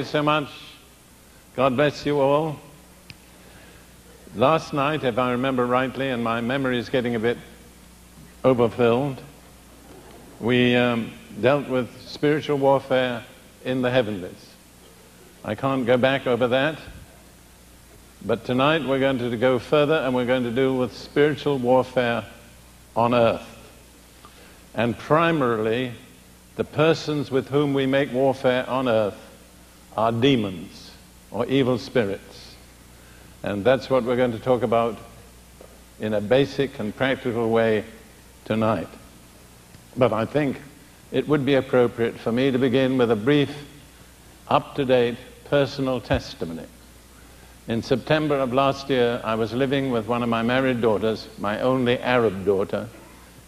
you so much. God bless you all. Last night, if I remember rightly, and my memory is getting a bit overfilled, we um, dealt with spiritual warfare in the heavenlies. I can't go back over that, but tonight we're going to go further and we're going to deal with spiritual warfare on earth. And primarily, the persons with whom we make warfare on earth are demons or evil spirits. And that's what we're going to talk about in a basic and practical way tonight. But I think it would be appropriate for me to begin with a brief, up to date personal testimony. In September of last year, I was living with one of my married daughters, my only Arab daughter,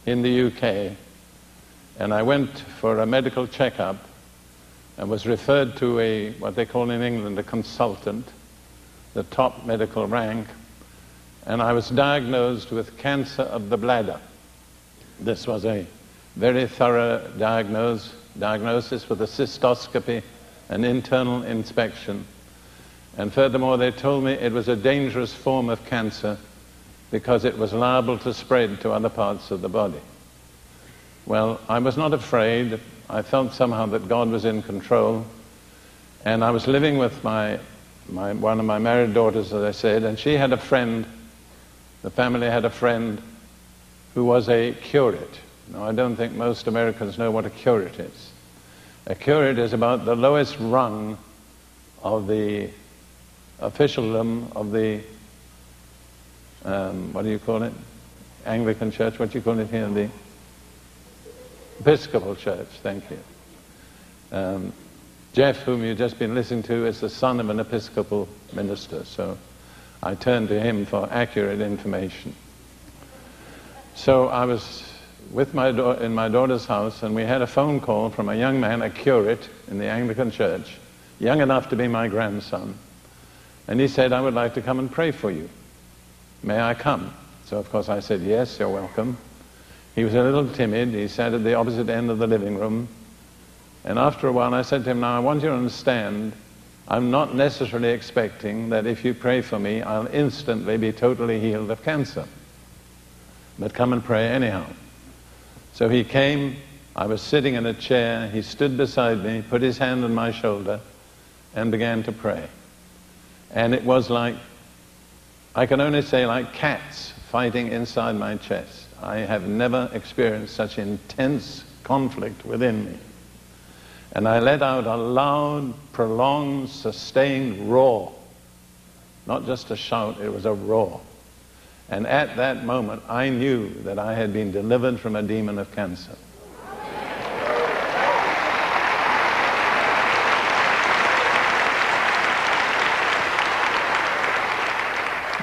in the UK. And I went for a medical checkup and was referred to a, what they call in England, a consultant, the top medical rank, and I was diagnosed with cancer of the bladder. This was a very thorough diagnose, diagnosis with a cystoscopy, an internal inspection. And furthermore, they told me it was a dangerous form of cancer because it was liable to spread to other parts of the body. Well, I was not afraid. I felt somehow that God was in control. And I was living with my, my, one of my married daughters, as I said, and she had a friend, the family had a friend who was a curate. Now, I don't think most Americans know what a curate is. A curate is about the lowest rung of the officialdom of the, um, what do you call it? Anglican Church, what do you call it here? The Episcopal Church, thank you. Um, Jeff, whom you've just been listening to, is the son of an Episcopal minister, so I turned to him for accurate information. So I was with my in my daughter's house, and we had a phone call from a young man, a curate in the Anglican Church, young enough to be my grandson. And he said, I would like to come and pray for you. May I come? So, of course, I said, Yes, you're welcome. He was a little timid. He sat at the opposite end of the living room. And after a while, I said to him, Now, I want you to understand, I'm not necessarily expecting that if you pray for me, I'll instantly be totally healed of cancer. But come and pray anyhow. So he came. I was sitting in a chair. He stood beside me, put his hand on my shoulder, and began to pray. And it was like, I can only say, like cats fighting inside my chest. I have never experienced such intense conflict within me. And I let out a loud, prolonged, sustained roar. Not just a shout, it was a roar. And at that moment, I knew that I had been delivered from a demon of cancer.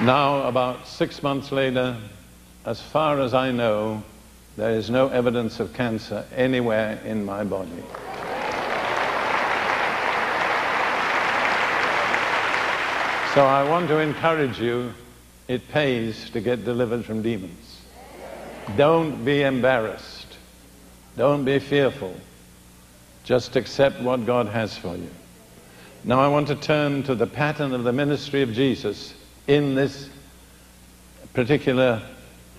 Now, about six months later, as far as I know, there is no evidence of cancer anywhere in my body. So I want to encourage you, it pays to get delivered from demons. Don't be embarrassed. Don't be fearful. Just accept what God has for you. Now I want to turn to the pattern of the ministry of Jesus in this particular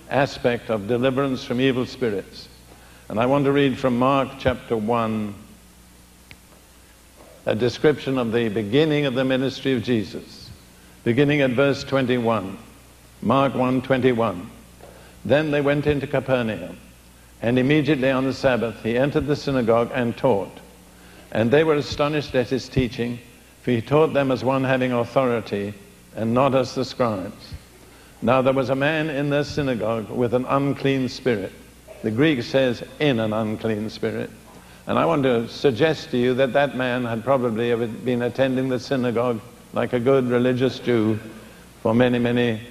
aspect of deliverance from evil spirits. And I want to read from Mark chapter 1 a description of the beginning of the ministry of Jesus, beginning at verse 21. Mark 1:21. Then they went into Capernaum, and immediately on the Sabbath he entered the synagogue and taught. And they were astonished at his teaching, for he taught them as one having authority and not as the scribes. Now there was a man in their synagogue with an unclean spirit. The Greek says, in an unclean spirit. And I want to suggest to you that that man had probably been attending the synagogue like a good religious Jew for many, many,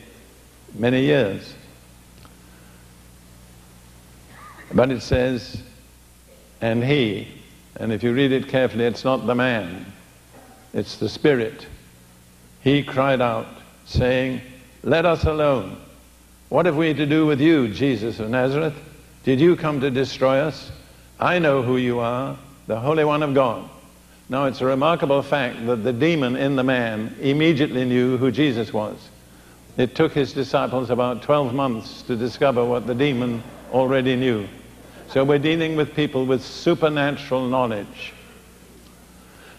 many years. But it says, and he, and if you read it carefully, it's not the man, it's the spirit. He cried out, saying, let us alone. What have we to do with you, Jesus of Nazareth? Did you come to destroy us? I know who you are, the Holy One of God. Now, it's a remarkable fact that the demon in the man immediately knew who Jesus was. It took his disciples about 12 months to discover what the demon already knew. So we're dealing with people with supernatural knowledge.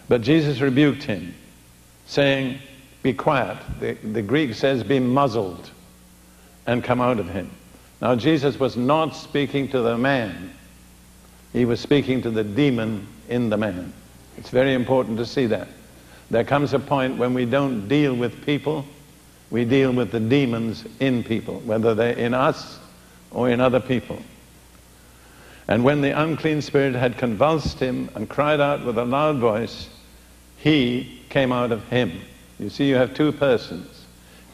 But Jesus rebuked him, saying, Be quiet. The, the Greek says, Be muzzled and come out of him. Now, Jesus was not speaking to the man, he was speaking to the demon in the man. It's very important to see that. There comes a point when we don't deal with people, we deal with the demons in people, whether they're in us or in other people. And when the unclean spirit had convulsed him and cried out with a loud voice, he came out of him. You see, you have two persons.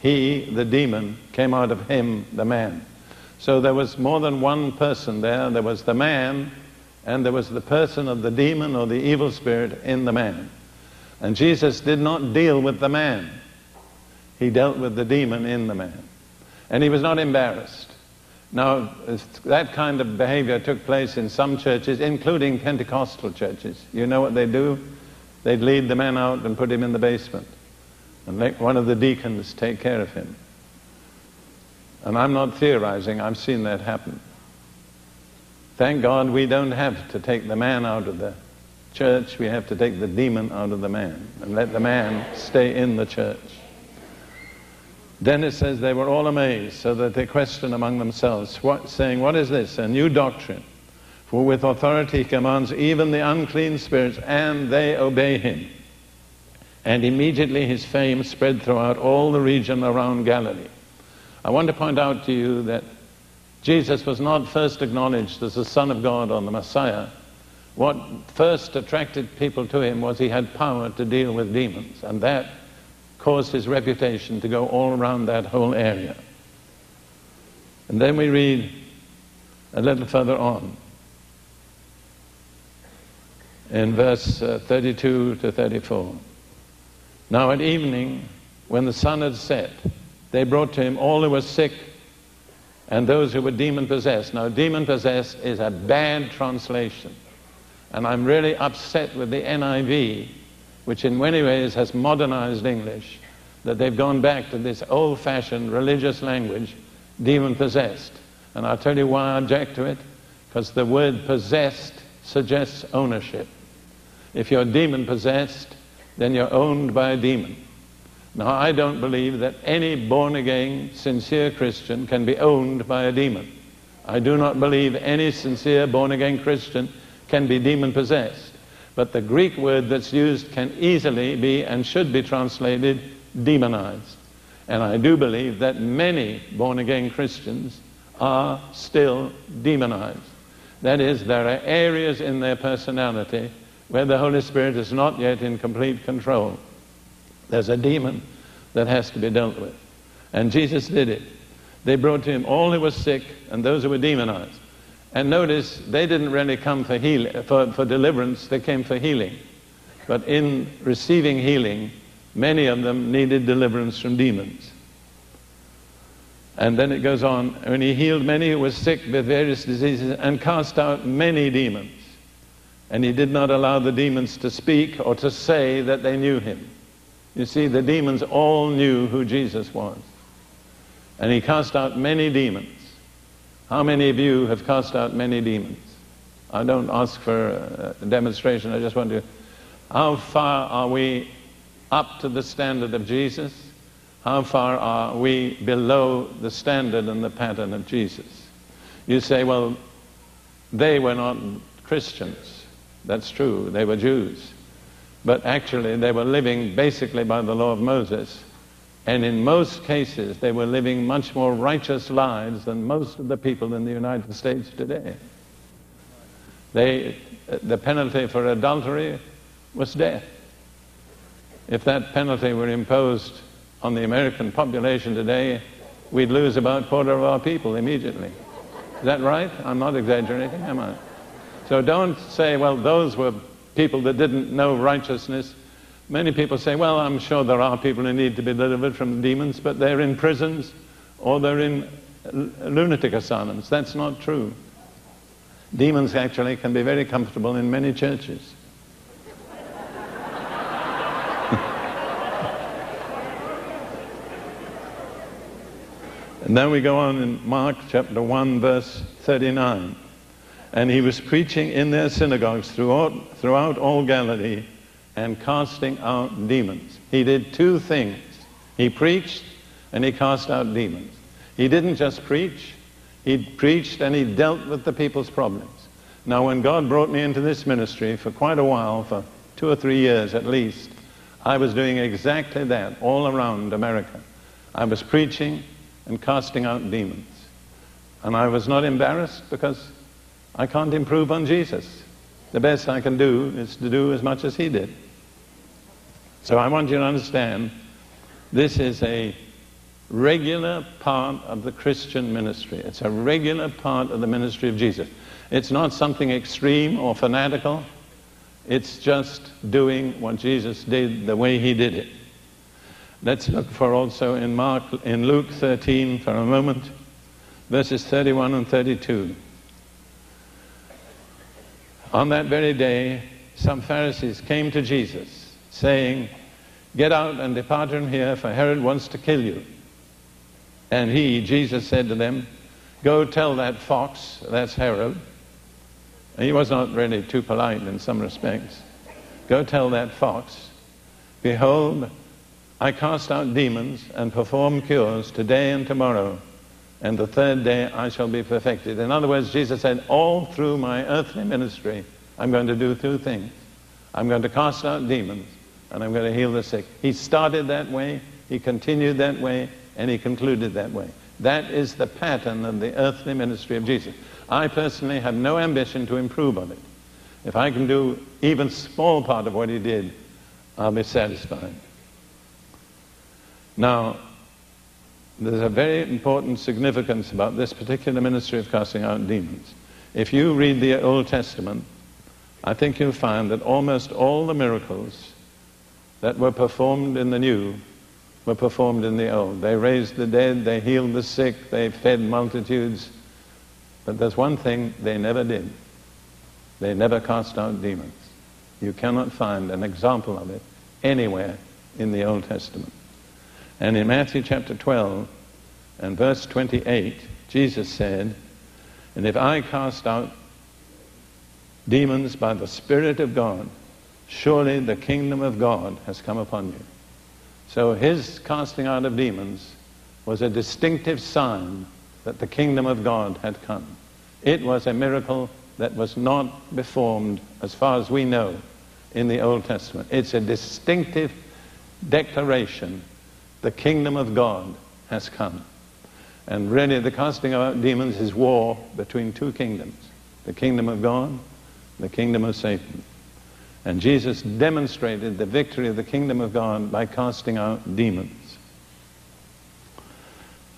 He, the demon, came out of him, the man. So there was more than one person there. There was the man, and there was the person of the demon or the evil spirit in the man. And Jesus did not deal with the man, he dealt with the demon in the man. And he was not embarrassed. Now, that kind of behavior took place in some churches, including Pentecostal churches. You know what they do? They'd lead the man out and put him in the basement and let one of the deacons take care of him. And I'm not theorizing, I've seen that happen. Thank God we don't have to take the man out of the church, we have to take the demon out of the man and let the man stay in the church. Then it says they were all amazed, so that they questioned among themselves, what, saying, What is this? A new doctrine. For with authority he commands even the unclean spirits, and they obey him. And immediately his fame spread throughout all the region around Galilee. I want to point out to you that Jesus was not first acknowledged as the Son of God or the Messiah. What first attracted people to him was he had power to deal with demons, and that caused his reputation to go all around that whole area. And then we read a little further on in verse uh, 32 to 34. Now at evening, when the sun had set, they brought to him all who were sick and those who were demon possessed. Now, demon possessed is a bad translation. And I'm really upset with the NIV which in many ways has modernized English, that they've gone back to this old fashioned religious language, demon possessed. And I'll tell you why I object to it because the word possessed suggests ownership. If you're demon possessed, then you're owned by a demon. Now, I don't believe that any born again, sincere Christian can be owned by a demon. I do not believe any sincere born again Christian can be demon possessed. But the Greek word that's used can easily be and should be translated demonized. And I do believe that many born again Christians are still demonized. That is, there are areas in their personality where the Holy Spirit is not yet in complete control. There's a demon that has to be dealt with. And Jesus did it. They brought to him all who were sick and those who were demonized. And notice, they didn't really come for, heal, for, for deliverance, they came for healing. But in receiving healing, many of them needed deliverance from demons. And then it goes on, when he healed many who were sick with various diseases and cast out many demons. And he did not allow the demons to speak or to say that they knew him. You see, the demons all knew who Jesus was. And he cast out many demons. How many of you have cast out many demons? I don't ask for a demonstration, I just want to. How far are we up to the standard of Jesus? How far are we below the standard and the pattern of Jesus? You say, well, they were not Christians. That's true, they were Jews. But actually, they were living basically by the law of Moses and in most cases, they were living much more righteous lives than most of the people in the United States today. They, the penalty for adultery was death. If that penalty were imposed on the American population today, we'd lose about a quarter of our people immediately. Is that right? I'm not exaggerating, am I? So don't say, well, those were people that didn't know righteousness. Many people say, well, I'm sure there are people who need to be delivered from demons, but they're in prisons or they're in lunatic asylums. That's not true. Demons actually can be very comfortable in many churches. and then we go on in Mark chapter 1, verse 39. And he was preaching in their synagogues throughout, throughout all Galilee and casting out demons. He did two things. He preached and he cast out demons. He didn't just preach, he preached and he dealt with the people's problems. Now, when God brought me into this ministry for quite a while, for two or three years at least, I was doing exactly that all around America. I was preaching and casting out demons. And I was not embarrassed because I can't improve on Jesus. The best I can do is to do as much as he did. So I want you to understand this is a regular part of the Christian ministry. It's a regular part of the ministry of Jesus. It's not something extreme or fanatical. It's just doing what Jesus did the way he did it. Let's look for also in Mark in Luke 13 for a moment, verses 31 and 32. On that very day, some Pharisees came to Jesus, saying, Get out and depart from here, for Herod wants to kill you. And he, Jesus, said to them, Go tell that fox, that's Herod. He was not really too polite in some respects. Go tell that fox, Behold, I cast out demons and perform cures today and tomorrow, and the third day I shall be perfected. In other words, Jesus said, All through my earthly ministry, I'm going to do two things. I'm going to cast out demons, and I'm going to heal the sick. He started that way, he continued that way, and he concluded that way. That is the pattern of the earthly ministry of Jesus. I personally have no ambition to improve on it. If I can do even small part of what he did, I'll be satisfied. Now, there's a very important significance about this particular ministry of casting out demons. If you read the Old Testament, I think you'll find that almost all the miracles that were performed in the New were performed in the old. They raised the dead, they healed the sick, they fed multitudes. But there's one thing they never did. They never cast out demons. You cannot find an example of it anywhere in the Old Testament. And in Matthew chapter 12 and verse 28, Jesus said, And if I cast out demons by the Spirit of God, surely the kingdom of God has come upon you. So his casting out of demons was a distinctive sign that the kingdom of God had come. It was a miracle that was not performed, as far as we know, in the Old Testament. It's a distinctive declaration the kingdom of God has come. And really, the casting out demons is war between two kingdoms the kingdom of God, the kingdom of Satan. And Jesus demonstrated the victory of the kingdom of God by casting out demons.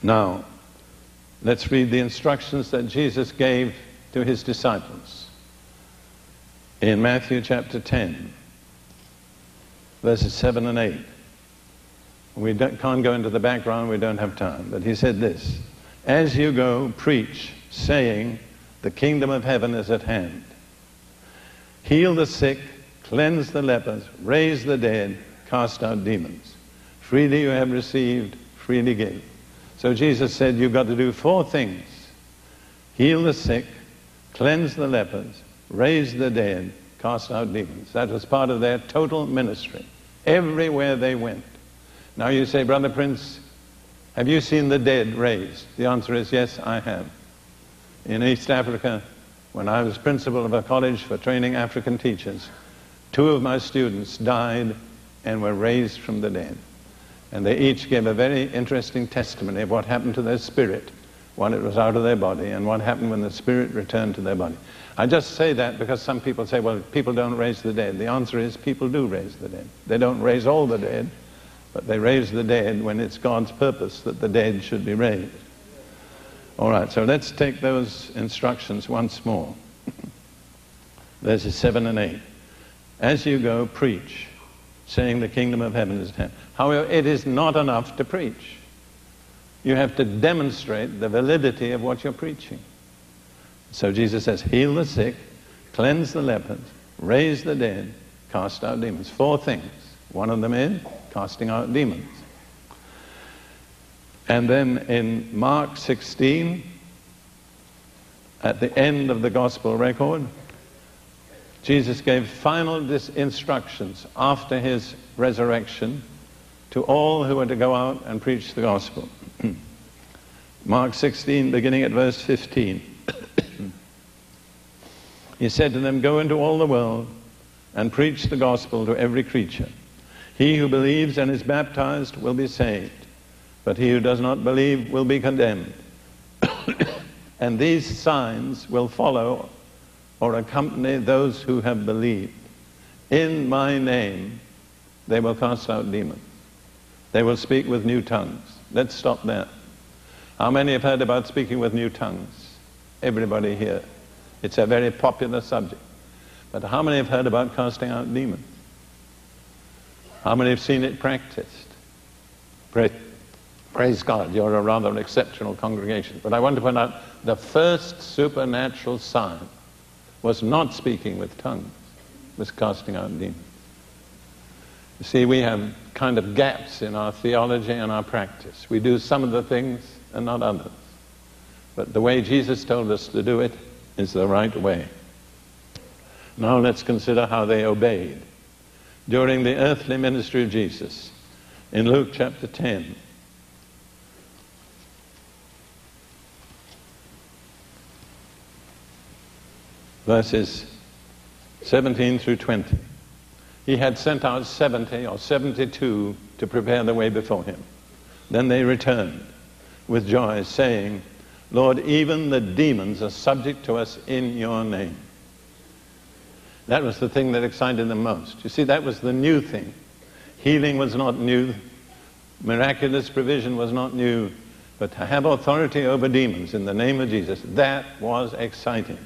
Now, let's read the instructions that Jesus gave to his disciples. In Matthew chapter 10, verses 7 and 8. We can't go into the background, we don't have time. But he said this As you go, preach, saying, The kingdom of heaven is at hand. Heal the sick cleanse the lepers, raise the dead, cast out demons. Freely you have received, freely give. So Jesus said you've got to do four things. Heal the sick, cleanse the lepers, raise the dead, cast out demons. That was part of their total ministry. Everywhere they went. Now you say, Brother Prince, have you seen the dead raised? The answer is yes, I have. In East Africa, when I was principal of a college for training African teachers, Two of my students died and were raised from the dead. And they each gave a very interesting testimony of what happened to their spirit when it was out of their body and what happened when the spirit returned to their body. I just say that because some people say, well, people don't raise the dead. The answer is people do raise the dead. They don't raise all the dead, but they raise the dead when it's God's purpose that the dead should be raised. All right, so let's take those instructions once more. Verses 7 and 8. As you go, preach, saying the kingdom of heaven is at hand. However, it is not enough to preach. You have to demonstrate the validity of what you're preaching. So Jesus says, heal the sick, cleanse the lepers, raise the dead, cast out demons. Four things. One of them is casting out demons. And then in Mark 16, at the end of the gospel record, Jesus gave final instructions after his resurrection to all who were to go out and preach the gospel. Mark 16, beginning at verse 15. he said to them, Go into all the world and preach the gospel to every creature. He who believes and is baptized will be saved, but he who does not believe will be condemned. and these signs will follow or accompany those who have believed. In my name they will cast out demons. They will speak with new tongues. Let's stop there. How many have heard about speaking with new tongues? Everybody here. It's a very popular subject. But how many have heard about casting out demons? How many have seen it practiced? Praise, praise God, you're a rather exceptional congregation. But I want to point out the first supernatural sign was not speaking with tongues, was casting out demons. You see, we have kind of gaps in our theology and our practice. We do some of the things and not others. But the way Jesus told us to do it is the right way. Now let's consider how they obeyed during the earthly ministry of Jesus in Luke chapter 10. Verses 17 through 20. He had sent out 70 or 72 to prepare the way before him. Then they returned with joy, saying, Lord, even the demons are subject to us in your name. That was the thing that excited them most. You see, that was the new thing. Healing was not new, miraculous provision was not new, but to have authority over demons in the name of Jesus, that was exciting.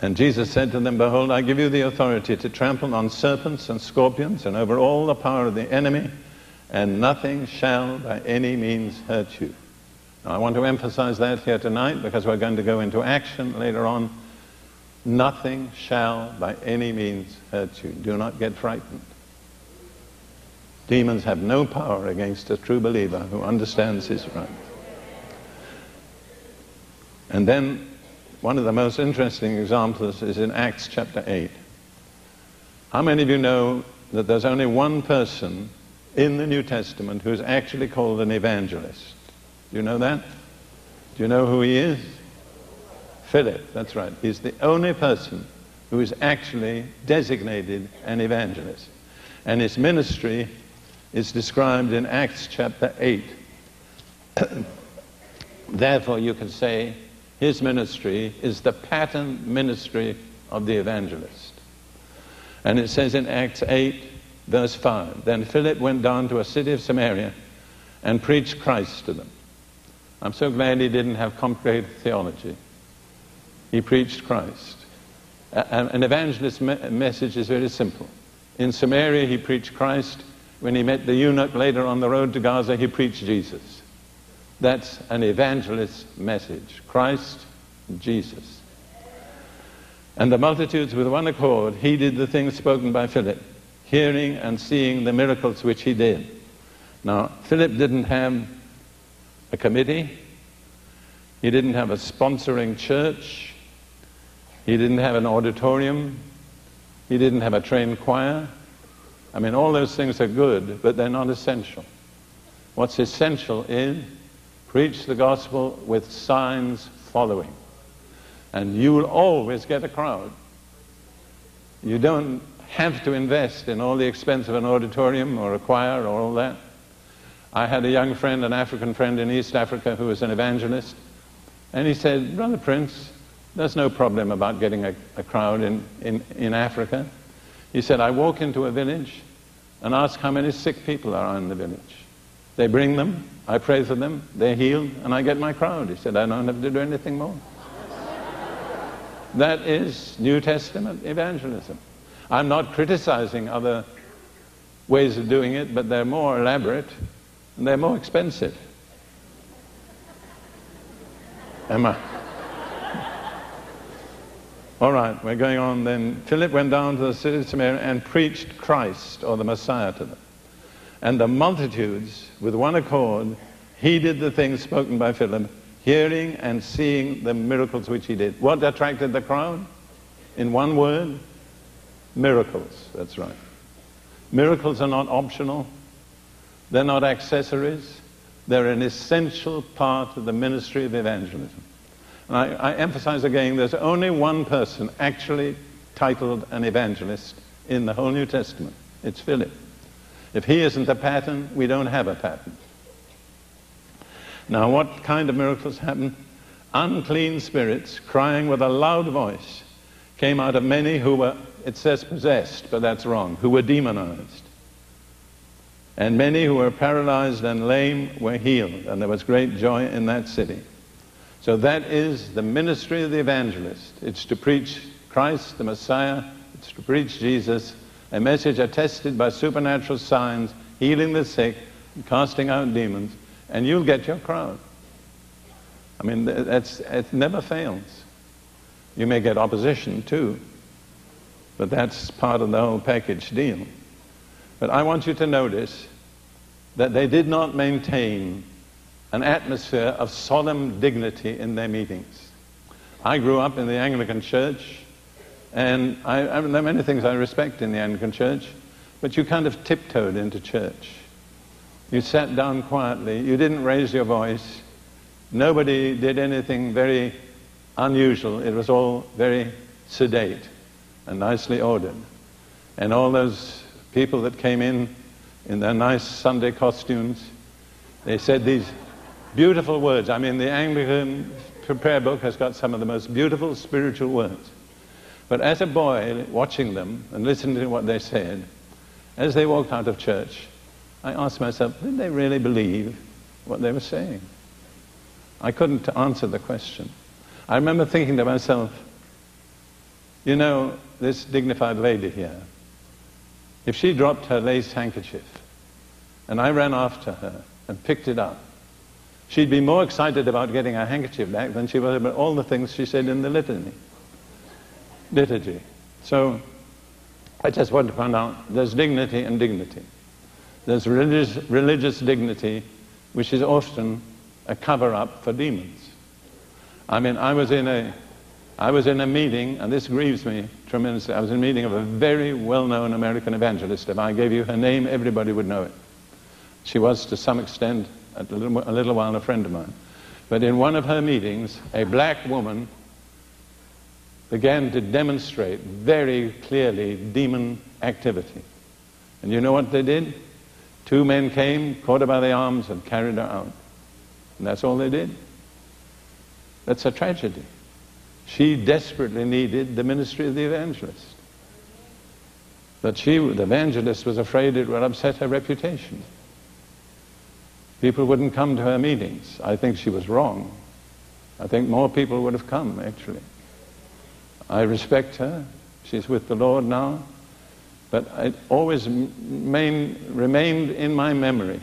And Jesus said to them, Behold, I give you the authority to trample on serpents and scorpions and over all the power of the enemy and nothing shall by any means hurt you. Now, I want to emphasize that here tonight because we're going to go into action later on. Nothing shall by any means hurt you. Do not get frightened. Demons have no power against a true believer who understands his right. And then one of the most interesting examples is in Acts chapter 8. How many of you know that there's only one person in the New Testament who's actually called an evangelist. Do you know that? Do you know who he is? Philip, that's right. He's the only person who is actually designated an evangelist. And his ministry is described in Acts chapter 8. Therefore, you can say his ministry is the pattern ministry of the evangelist. And it says in Acts 8, verse 5. Then Philip went down to a city of Samaria and preached Christ to them. I'm so glad he didn't have complicated theology. He preached Christ. An evangelist's message is very simple. In Samaria, he preached Christ. When he met the eunuch later on the road to Gaza, he preached Jesus. That's an evangelist's message Christ, Jesus. And the multitudes, with one accord, heeded the things spoken by Philip hearing and seeing the miracles which he did. Now, Philip didn't have a committee, he didn't have a sponsoring church, he didn't have an auditorium, he didn't have a trained choir. I mean, all those things are good, but they're not essential. What's essential is preach the gospel with signs following. And you will always get a crowd. You don't have to invest in all the expense of an auditorium or a choir or all that. I had a young friend, an African friend in East Africa who was an evangelist, and he said, Brother Prince, there's no problem about getting a, a crowd in, in, in Africa. He said, I walk into a village and ask how many sick people are in the village. They bring them, I pray for them, they're healed, and I get my crowd. He said, I don't have to do anything more. that is New Testament evangelism. I'm not criticizing other ways of doing it, but they're more elaborate and they're more expensive. Am I? All right, we're going on then. Philip went down to the city of Samaria and preached Christ or the Messiah to them. And the multitudes, with one accord, heeded the things spoken by Philip, hearing and seeing the miracles which he did. What attracted the crowd? In one word, miracles. That's right. Miracles are not optional. They're not accessories. They're an essential part of the ministry of evangelism. And I, I emphasize again, there's only one person actually titled an evangelist in the whole New Testament. It's Philip. If he isn't the pattern, we don't have a pattern. Now, what kind of miracles happened? Unclean spirits, crying with a loud voice, came out of many who were, it says possessed, but that's wrong, who were demonized. And many who were paralyzed and lame were healed, and there was great joy in that city. So that is the ministry of the evangelist. It's to preach Christ, the Messiah, it's to preach Jesus, a message attested by supernatural signs, healing the sick, casting out demons, and you'll get your crowd. I mean, that's, it never fails. You may get opposition too, but that's part of the whole package deal. But I want you to notice that they did not maintain an atmosphere of solemn dignity in their meetings. I grew up in the Anglican Church, and I, I, there are many things I respect in the Anglican Church, but you kind of tiptoed into church. You sat down quietly, you didn't raise your voice, nobody did anything very unusual. It was all very sedate and nicely ordered. And all those people that came in in their nice Sunday costumes. They said these beautiful words. I mean, the Anglican prayer book has got some of the most beautiful spiritual words. But as a boy, watching them and listening to what they said, as they walked out of church, I asked myself, did they really believe what they were saying? I couldn't answer the question. I remember thinking to myself, you know, this dignified lady here, if she dropped her lace handkerchief and I ran after her and picked it up, she'd be more excited about getting her handkerchief back than she was about all the things she said in the litany. Liturgy. So I just want to point out there's dignity and dignity. There's religious, religious dignity, which is often a cover up for demons. I mean, I was in a I was in a meeting, and this grieves me tremendously. I was in a meeting of a very well known American evangelist. If I gave you her name, everybody would know it. She was, to some extent, a little, a little while, a friend of mine. But in one of her meetings, a black woman began to demonstrate very clearly demon activity. And you know what they did? Two men came, caught her by the arms, and carried her out. And that's all they did. That's a tragedy. She desperately needed the ministry of the evangelist. But she, the evangelist, was afraid it would upset her reputation. People wouldn't come to her meetings. I think she was wrong. I think more people would have come, actually. I respect her. She's with the Lord now. But it always main, remained in my memory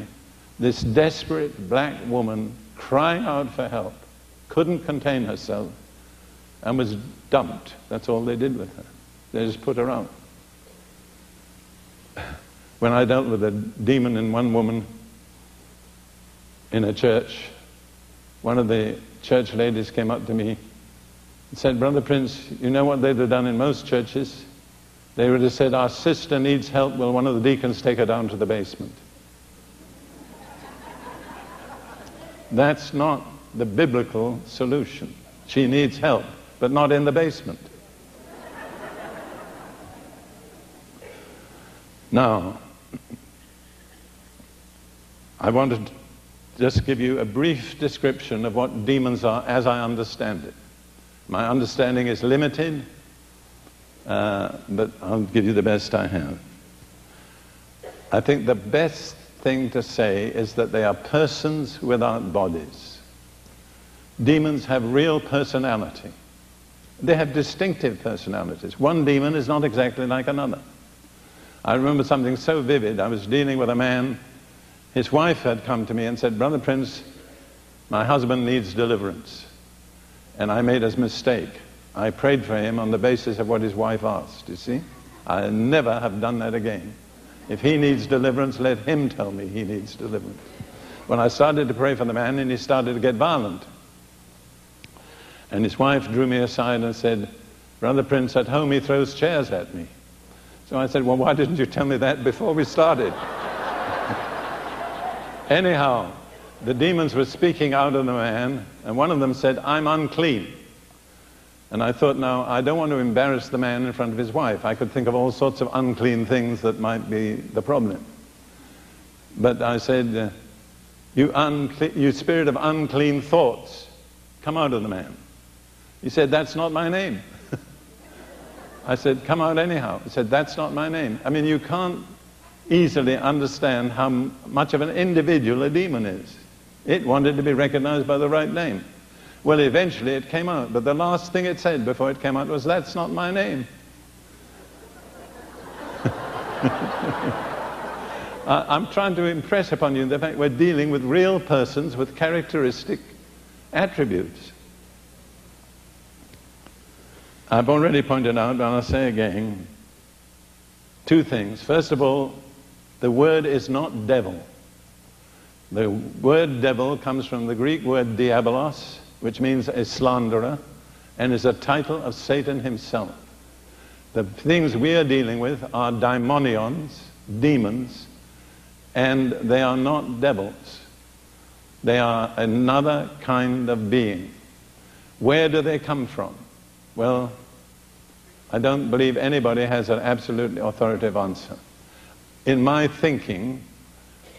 this desperate black woman crying out for help, couldn't contain herself, and was dumped. That's all they did with her. They just put her out. When I dealt with a demon in one woman in a church, one of the church ladies came up to me and said, Brother Prince, you know what they'd have done in most churches? They would have said, Our sister needs help. Will one of the deacons take her down to the basement? That's not the biblical solution. She needs help but not in the basement. Now, I wanted just give you a brief description of what demons are as I understand it. My understanding is limited, uh, but I'll give you the best I have. I think the best thing to say is that they are persons without bodies. Demons have real personality. They have distinctive personalities. One demon is not exactly like another. I remember something so vivid. I was dealing with a man. His wife had come to me and said, Brother Prince, my husband needs deliverance. And I made a mistake. I prayed for him on the basis of what his wife asked, you see? I'll never have done that again. If he needs deliverance, let him tell me he needs deliverance. When I started to pray for the man, and he started to get violent. And his wife drew me aside and said, Brother Prince, at home he throws chairs at me. So I said, Well, why didn't you tell me that before we started? Anyhow, the demons were speaking out of the man, and one of them said, I'm unclean. And I thought, now, I don't want to embarrass the man in front of his wife. I could think of all sorts of unclean things that might be the problem. But I said, uh, you, you spirit of unclean thoughts, come out of the man. He said, That's not my name. I said, Come out anyhow. He said, That's not my name. I mean, you can't easily understand how much of an individual a demon is. It wanted to be recognized by the right name. Well, eventually it came out, but the last thing it said before it came out was, That's not my name. I'm trying to impress upon you the fact we're dealing with real persons with characteristic attributes. I've already pointed out, but I'll say again, two things. First of all, the word is not devil. The word devil comes from the Greek word diabolos, which means a slanderer, and is a title of Satan himself. The things we are dealing with are daimonions, demons, and they are not devils. They are another kind of being. Where do they come from? Well, I don't believe anybody has an absolutely authoritative answer. In my thinking,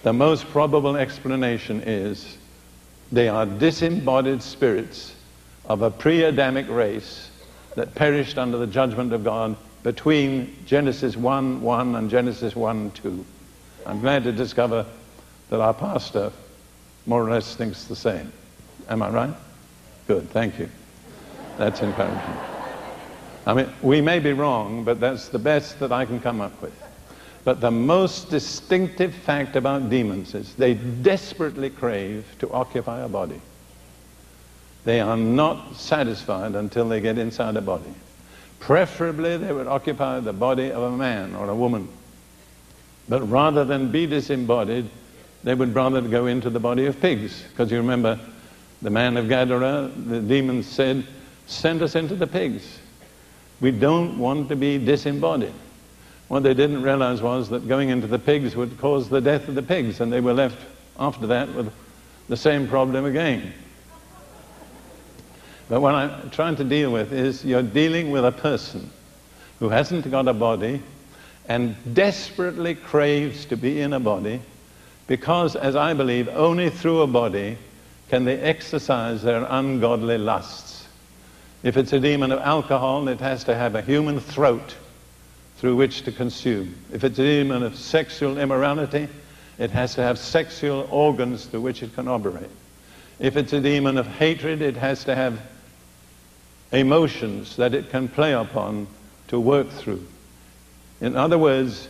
the most probable explanation is they are disembodied spirits of a pre Adamic race that perished under the judgment of God between Genesis 1 1 and Genesis 1 2. I'm glad to discover that our pastor more or less thinks the same. Am I right? Good, thank you. That's encouraging. I mean, we may be wrong, but that's the best that I can come up with. But the most distinctive fact about demons is they desperately crave to occupy a body. They are not satisfied until they get inside a body. Preferably, they would occupy the body of a man or a woman. But rather than be disembodied, they would rather go into the body of pigs. Because you remember, the man of Gadara, the demons said, Send us into the pigs. We don't want to be disembodied. What they didn't realize was that going into the pigs would cause the death of the pigs, and they were left after that with the same problem again. But what I'm trying to deal with is you're dealing with a person who hasn't got a body and desperately craves to be in a body because, as I believe, only through a body can they exercise their ungodly lusts. If it's a demon of alcohol, it has to have a human throat through which to consume. If it's a demon of sexual immorality, it has to have sexual organs through which it can operate. If it's a demon of hatred, it has to have emotions that it can play upon to work through. In other words,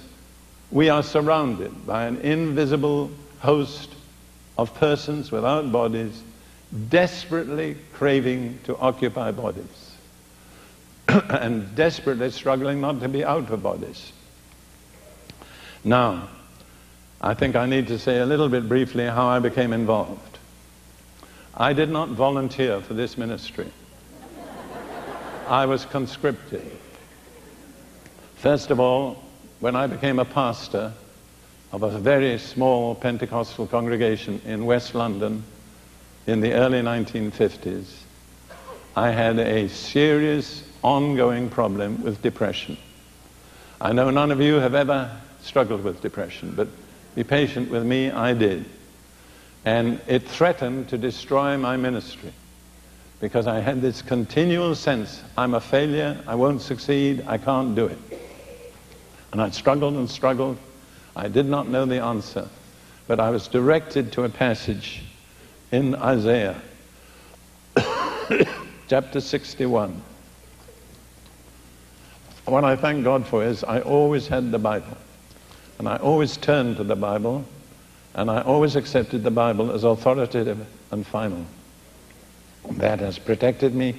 we are surrounded by an invisible host of persons without bodies desperately craving to occupy bodies and desperately struggling not to be out of bodies. Now, I think I need to say a little bit briefly how I became involved. I did not volunteer for this ministry. I was conscripted. First of all, when I became a pastor of a very small Pentecostal congregation in West London in the early 1950s, I had a serious ongoing problem with depression. I know none of you have ever struggled with depression, but be patient with me, I did. And it threatened to destroy my ministry because I had this continual sense I'm a failure, I won't succeed, I can't do it. And I struggled and struggled. I did not know the answer, but I was directed to a passage in Isaiah, chapter 61. What I thank God for is I always had the Bible, and I always turned to the Bible, and I always accepted the Bible as authoritative and final. That has protected me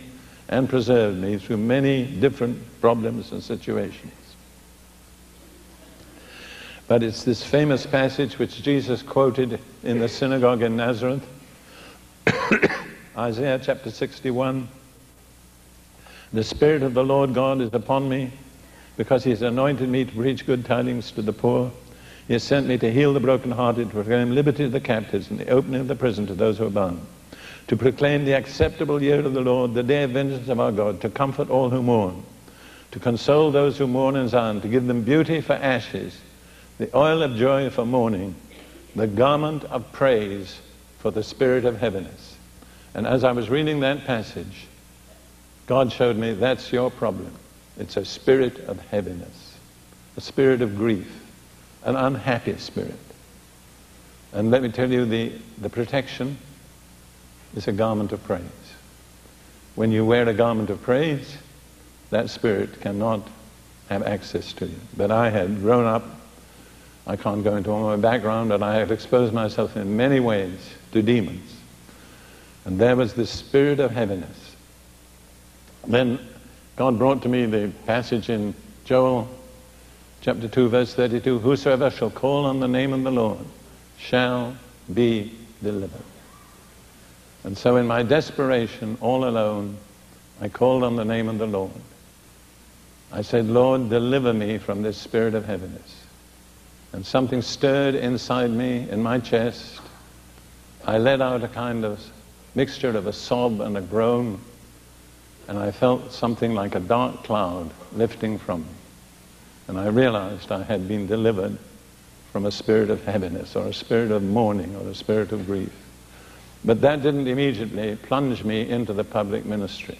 and preserved me through many different problems and situations. But it's this famous passage which Jesus quoted in the synagogue in Nazareth, Isaiah chapter 61. The Spirit of the Lord God is upon me because He has anointed me to preach good tidings to the poor. He has sent me to heal the brokenhearted, to proclaim liberty to the captives, and the opening of the prison to those who are bound, to proclaim the acceptable year of the Lord, the day of vengeance of our God, to comfort all who mourn, to console those who mourn in Zion, to give them beauty for ashes, the oil of joy for mourning, the garment of praise for the spirit of heaviness. And as I was reading that passage, God showed me that's your problem. It's a spirit of heaviness, a spirit of grief an unhappy spirit. And let me tell you, the, the protection is a garment of praise. When you wear a garment of praise, that spirit cannot have access to you. But I had grown up, I can't go into all my background, and I had exposed myself in many ways to demons. And there was this spirit of heaviness. Then God brought to me the passage in Joel chapter 2, verse 32 Whosoever shall call on the name of the Lord shall be delivered. And so, in my desperation, all alone, I called on the name of the Lord. I said, Lord, deliver me from this spirit of heaviness. And something stirred inside me, in my chest. I let out a kind of mixture of a sob and a groan, and I felt something like a dark cloud lifting from me. And I realized I had been delivered from a spirit of heaviness or a spirit of mourning or a spirit of grief. But that didn't immediately plunge me into the public ministry.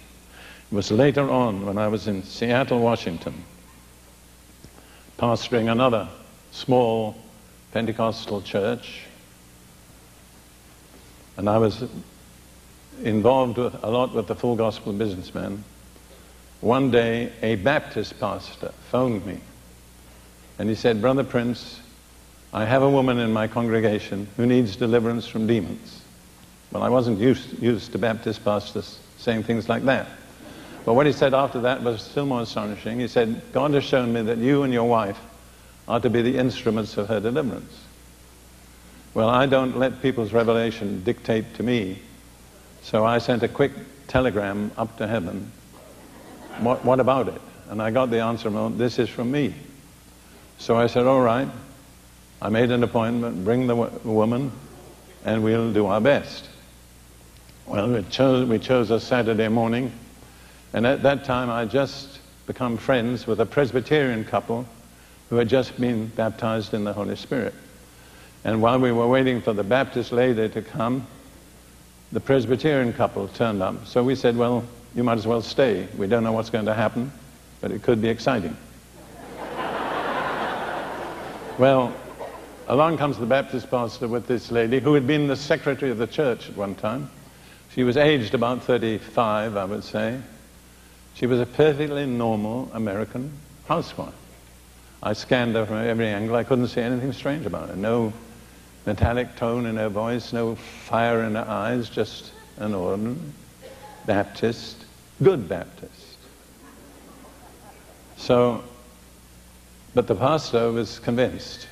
It was later on when I was in Seattle, Washington, pastoring another small Pentecostal church. And I was involved with, a lot with the full gospel businessmen. One day, a Baptist pastor phoned me and he said, Brother Prince, I have a woman in my congregation who needs deliverance from demons. Well, I wasn't used, used to Baptist pastors saying things like that. But what he said after that was still more astonishing. He said, God has shown me that you and your wife are to be the instruments of her deliverance. Well, I don't let people's revelation dictate to me. So I sent a quick telegram up to heaven. What, what about it? And I got the answer, well, this is from me. So I said, all right. I made an appointment, bring the woman, and we'll do our best. Well, we chose, we chose a Saturday morning, and at that time I just become friends with a Presbyterian couple who had just been baptized in the Holy Spirit. And while we were waiting for the Baptist lady to come, the Presbyterian couple turned up. So we said, well, you might as well stay. We don't know what's going to happen, but it could be exciting. Well, along comes the Baptist pastor with this lady who had been the secretary of the church at one time. She was aged about 35, I would say. She was a perfectly normal American housewife. I scanned her from every angle. I couldn't see anything strange about her. No metallic tone in her voice, no fire in her eyes, just an ordinary Baptist, good Baptist. So but the pastor was convinced.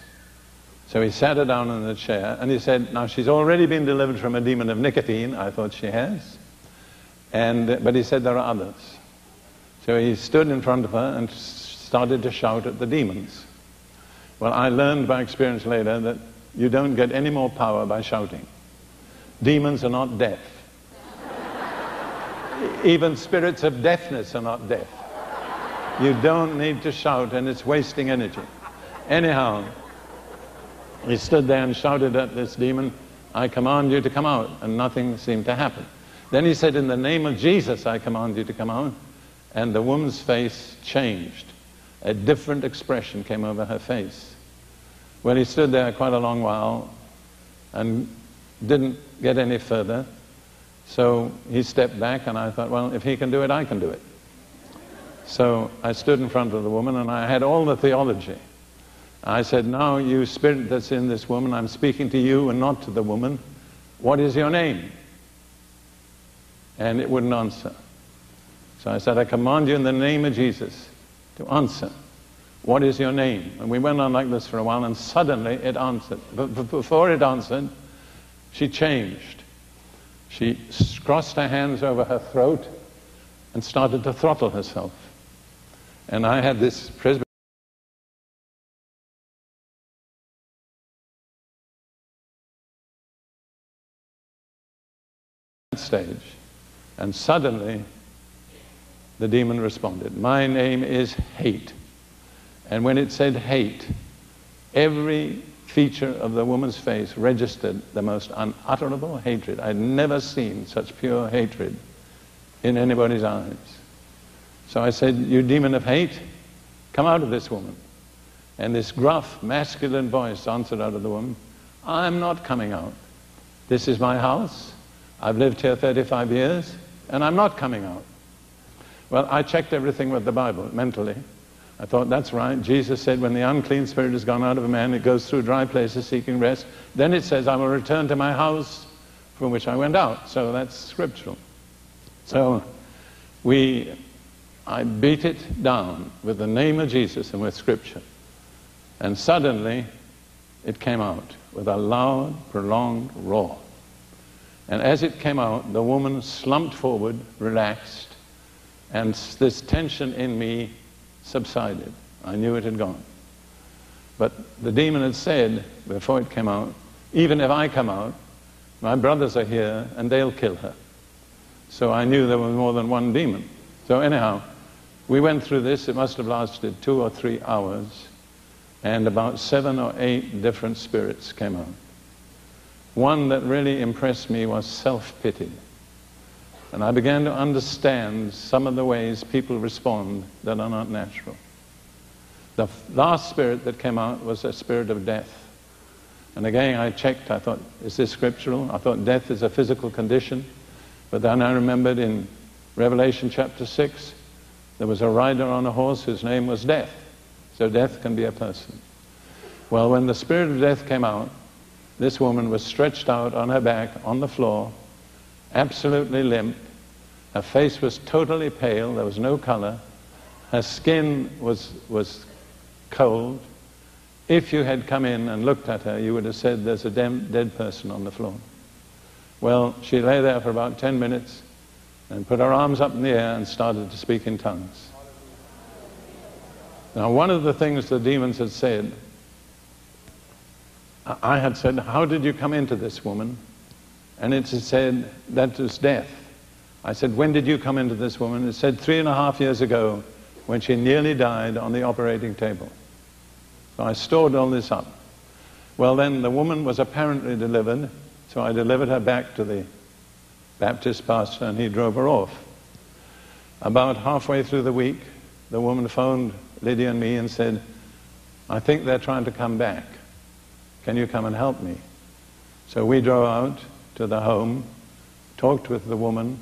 So he sat her down in the chair and he said, Now she's already been delivered from a demon of nicotine. I thought she has. And, but he said there are others. So he stood in front of her and started to shout at the demons. Well, I learned by experience later that you don't get any more power by shouting. Demons are not deaf. Even spirits of deafness are not deaf. You don't need to shout, and it's wasting energy. Anyhow, he stood there and shouted at this demon, I command you to come out, and nothing seemed to happen. Then he said, In the name of Jesus, I command you to come out. And the woman's face changed. A different expression came over her face. Well, he stood there quite a long while and didn't get any further. So he stepped back, and I thought, well, if he can do it, I can do it. So I stood in front of the woman and I had all the theology. I said, Now, you spirit that's in this woman, I'm speaking to you and not to the woman. What is your name? And it wouldn't answer. So I said, I command you in the name of Jesus to answer. What is your name? And we went on like this for a while, and suddenly it answered. But before it answered, she changed. She crossed her hands over her throat and started to throttle herself. And I had this Presbyterian. stage. And suddenly, the demon responded. My name is hate. And when it said hate, every feature of the woman's face registered the most unutterable hatred. I'd never seen such pure hatred in anybody's eyes. So I said, You demon of hate, come out of this woman. And this gruff, masculine voice answered out of the woman, I'm not coming out. This is my house. I've lived here 35 years, and I'm not coming out. Well, I checked everything with the Bible mentally. I thought, that's right. Jesus said, when the unclean spirit has gone out of a man, it goes through dry places seeking rest. Then it says, I will return to my house from which I went out. So that's scriptural. So we, I beat it down with the name of Jesus and with scripture. And suddenly it came out with a loud, prolonged roar. And as it came out, the woman slumped forward, relaxed, and this tension in me subsided. I knew it had gone. But the demon had said, before it came out, even if I come out, my brothers are here and they'll kill her. So I knew there was more than one demon. So anyhow, we went through this. It must have lasted two or three hours. And about seven or eight different spirits came out. One that really impressed me was self-pity. And I began to understand some of the ways people respond that are not natural. The last spirit that came out was a spirit of death. And again, I checked, I thought, is this scriptural? I thought death is a physical condition. But then I remembered in Revelation chapter 6, there was a rider on a horse whose name was Death. So death can be a person. Well, when the spirit of death came out, this woman was stretched out on her back on the floor, absolutely limp. Her face was totally pale, there was no color. Her skin was, was cold. If you had come in and looked at her, you would have said, There's a dead person on the floor. Well, she lay there for about 10 minutes and put her arms up in the air and started to speak in tongues. Now, one of the things the demons had said I had said, How did you come into this woman? And it said, That was death. I said, When did you come into this woman? It said, Three and a half years ago when she nearly died on the operating table. So I stored all this up. Well, then the woman was apparently delivered, so I delivered her back to the Baptist pastor and he drove her off. About halfway through the week, the woman phoned Lydia and me and said, I think they're trying to come back. Can you come and help me? So we drove out to the home, talked with the woman,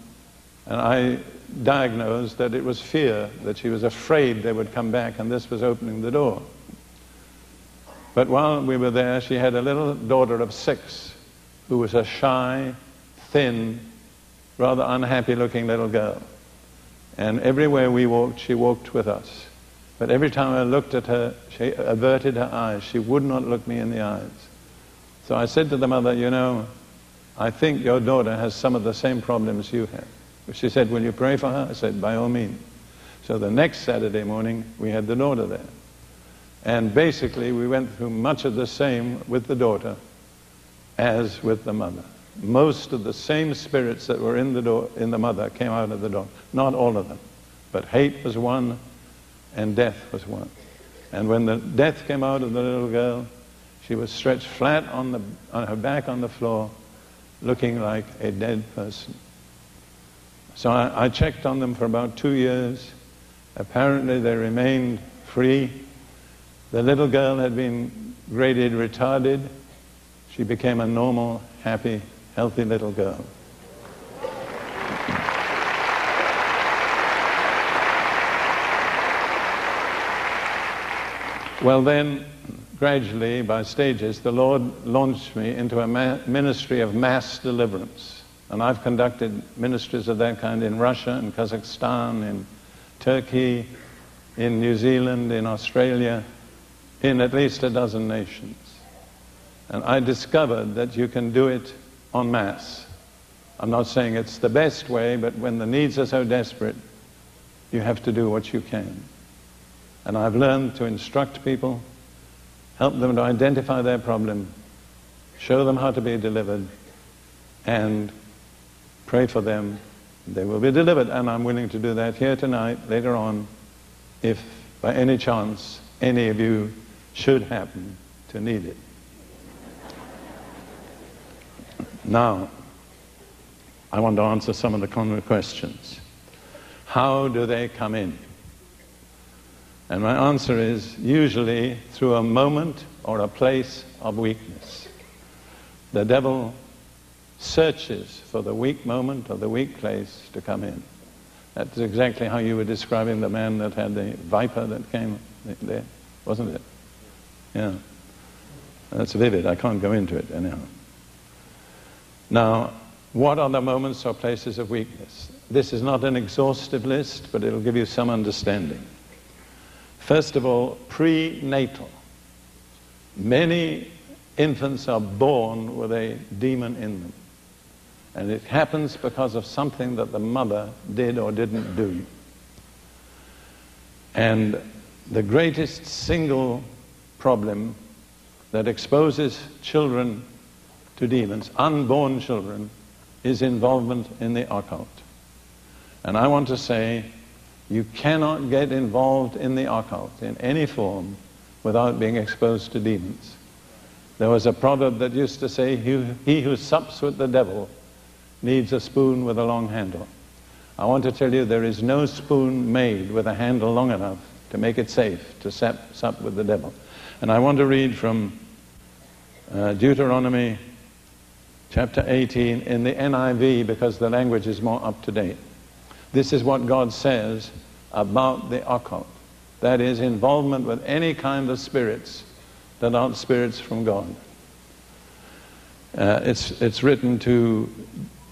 and I diagnosed that it was fear, that she was afraid they would come back, and this was opening the door. But while we were there, she had a little daughter of six who was a shy, thin, rather unhappy looking little girl. And everywhere we walked, she walked with us. But every time I looked at her, she averted her eyes. She would not look me in the eyes. So I said to the mother, you know, I think your daughter has some of the same problems you have. She said, will you pray for her? I said, by all means. So the next Saturday morning, we had the daughter there. And basically, we went through much of the same with the daughter as with the mother. Most of the same spirits that were in the, door, in the mother came out of the daughter. Not all of them. But hate was one, and death was one. And when the death came out of the little girl, she was stretched flat on, the, on her back on the floor, looking like a dead person. So I, I checked on them for about two years. Apparently, they remained free. The little girl had been graded retarded. She became a normal, happy, healthy little girl. Well, then, gradually, by stages, the Lord launched me into a ministry of mass deliverance. And I've conducted ministries of that kind in Russia, in Kazakhstan, in Turkey, in New Zealand, in Australia, in at least a dozen nations. And I discovered that you can do it en masse. I'm not saying it's the best way, but when the needs are so desperate, you have to do what you can. And I've learned to instruct people, help them to identify their problem, show them how to be delivered, and pray for them. They will be delivered. And I'm willing to do that here tonight, later on, if by any chance any of you should happen to need it. Now, I want to answer some of the common questions. How do they come in? And my answer is usually through a moment or a place of weakness. The devil searches for the weak moment or the weak place to come in. That's exactly how you were describing the man that had the viper that came there, wasn't it? Yeah. That's vivid. I can't go into it anyhow. Now, what are the moments or places of weakness? This is not an exhaustive list, but it'll give you some understanding. First of all, prenatal. Many infants are born with a demon in them. And it happens because of something that the mother did or didn't do. And the greatest single problem that exposes children to demons, unborn children, is involvement in the occult. And I want to say, you cannot get involved in the occult in any form without being exposed to demons. There was a proverb that used to say, he who sups with the devil needs a spoon with a long handle. I want to tell you there is no spoon made with a handle long enough to make it safe to sup, sup with the devil. And I want to read from uh, Deuteronomy chapter 18 in the NIV because the language is more up to date. This is what God says about the occult. That is, involvement with any kind of spirits that aren't spirits from God. Uh, it's, it's written to,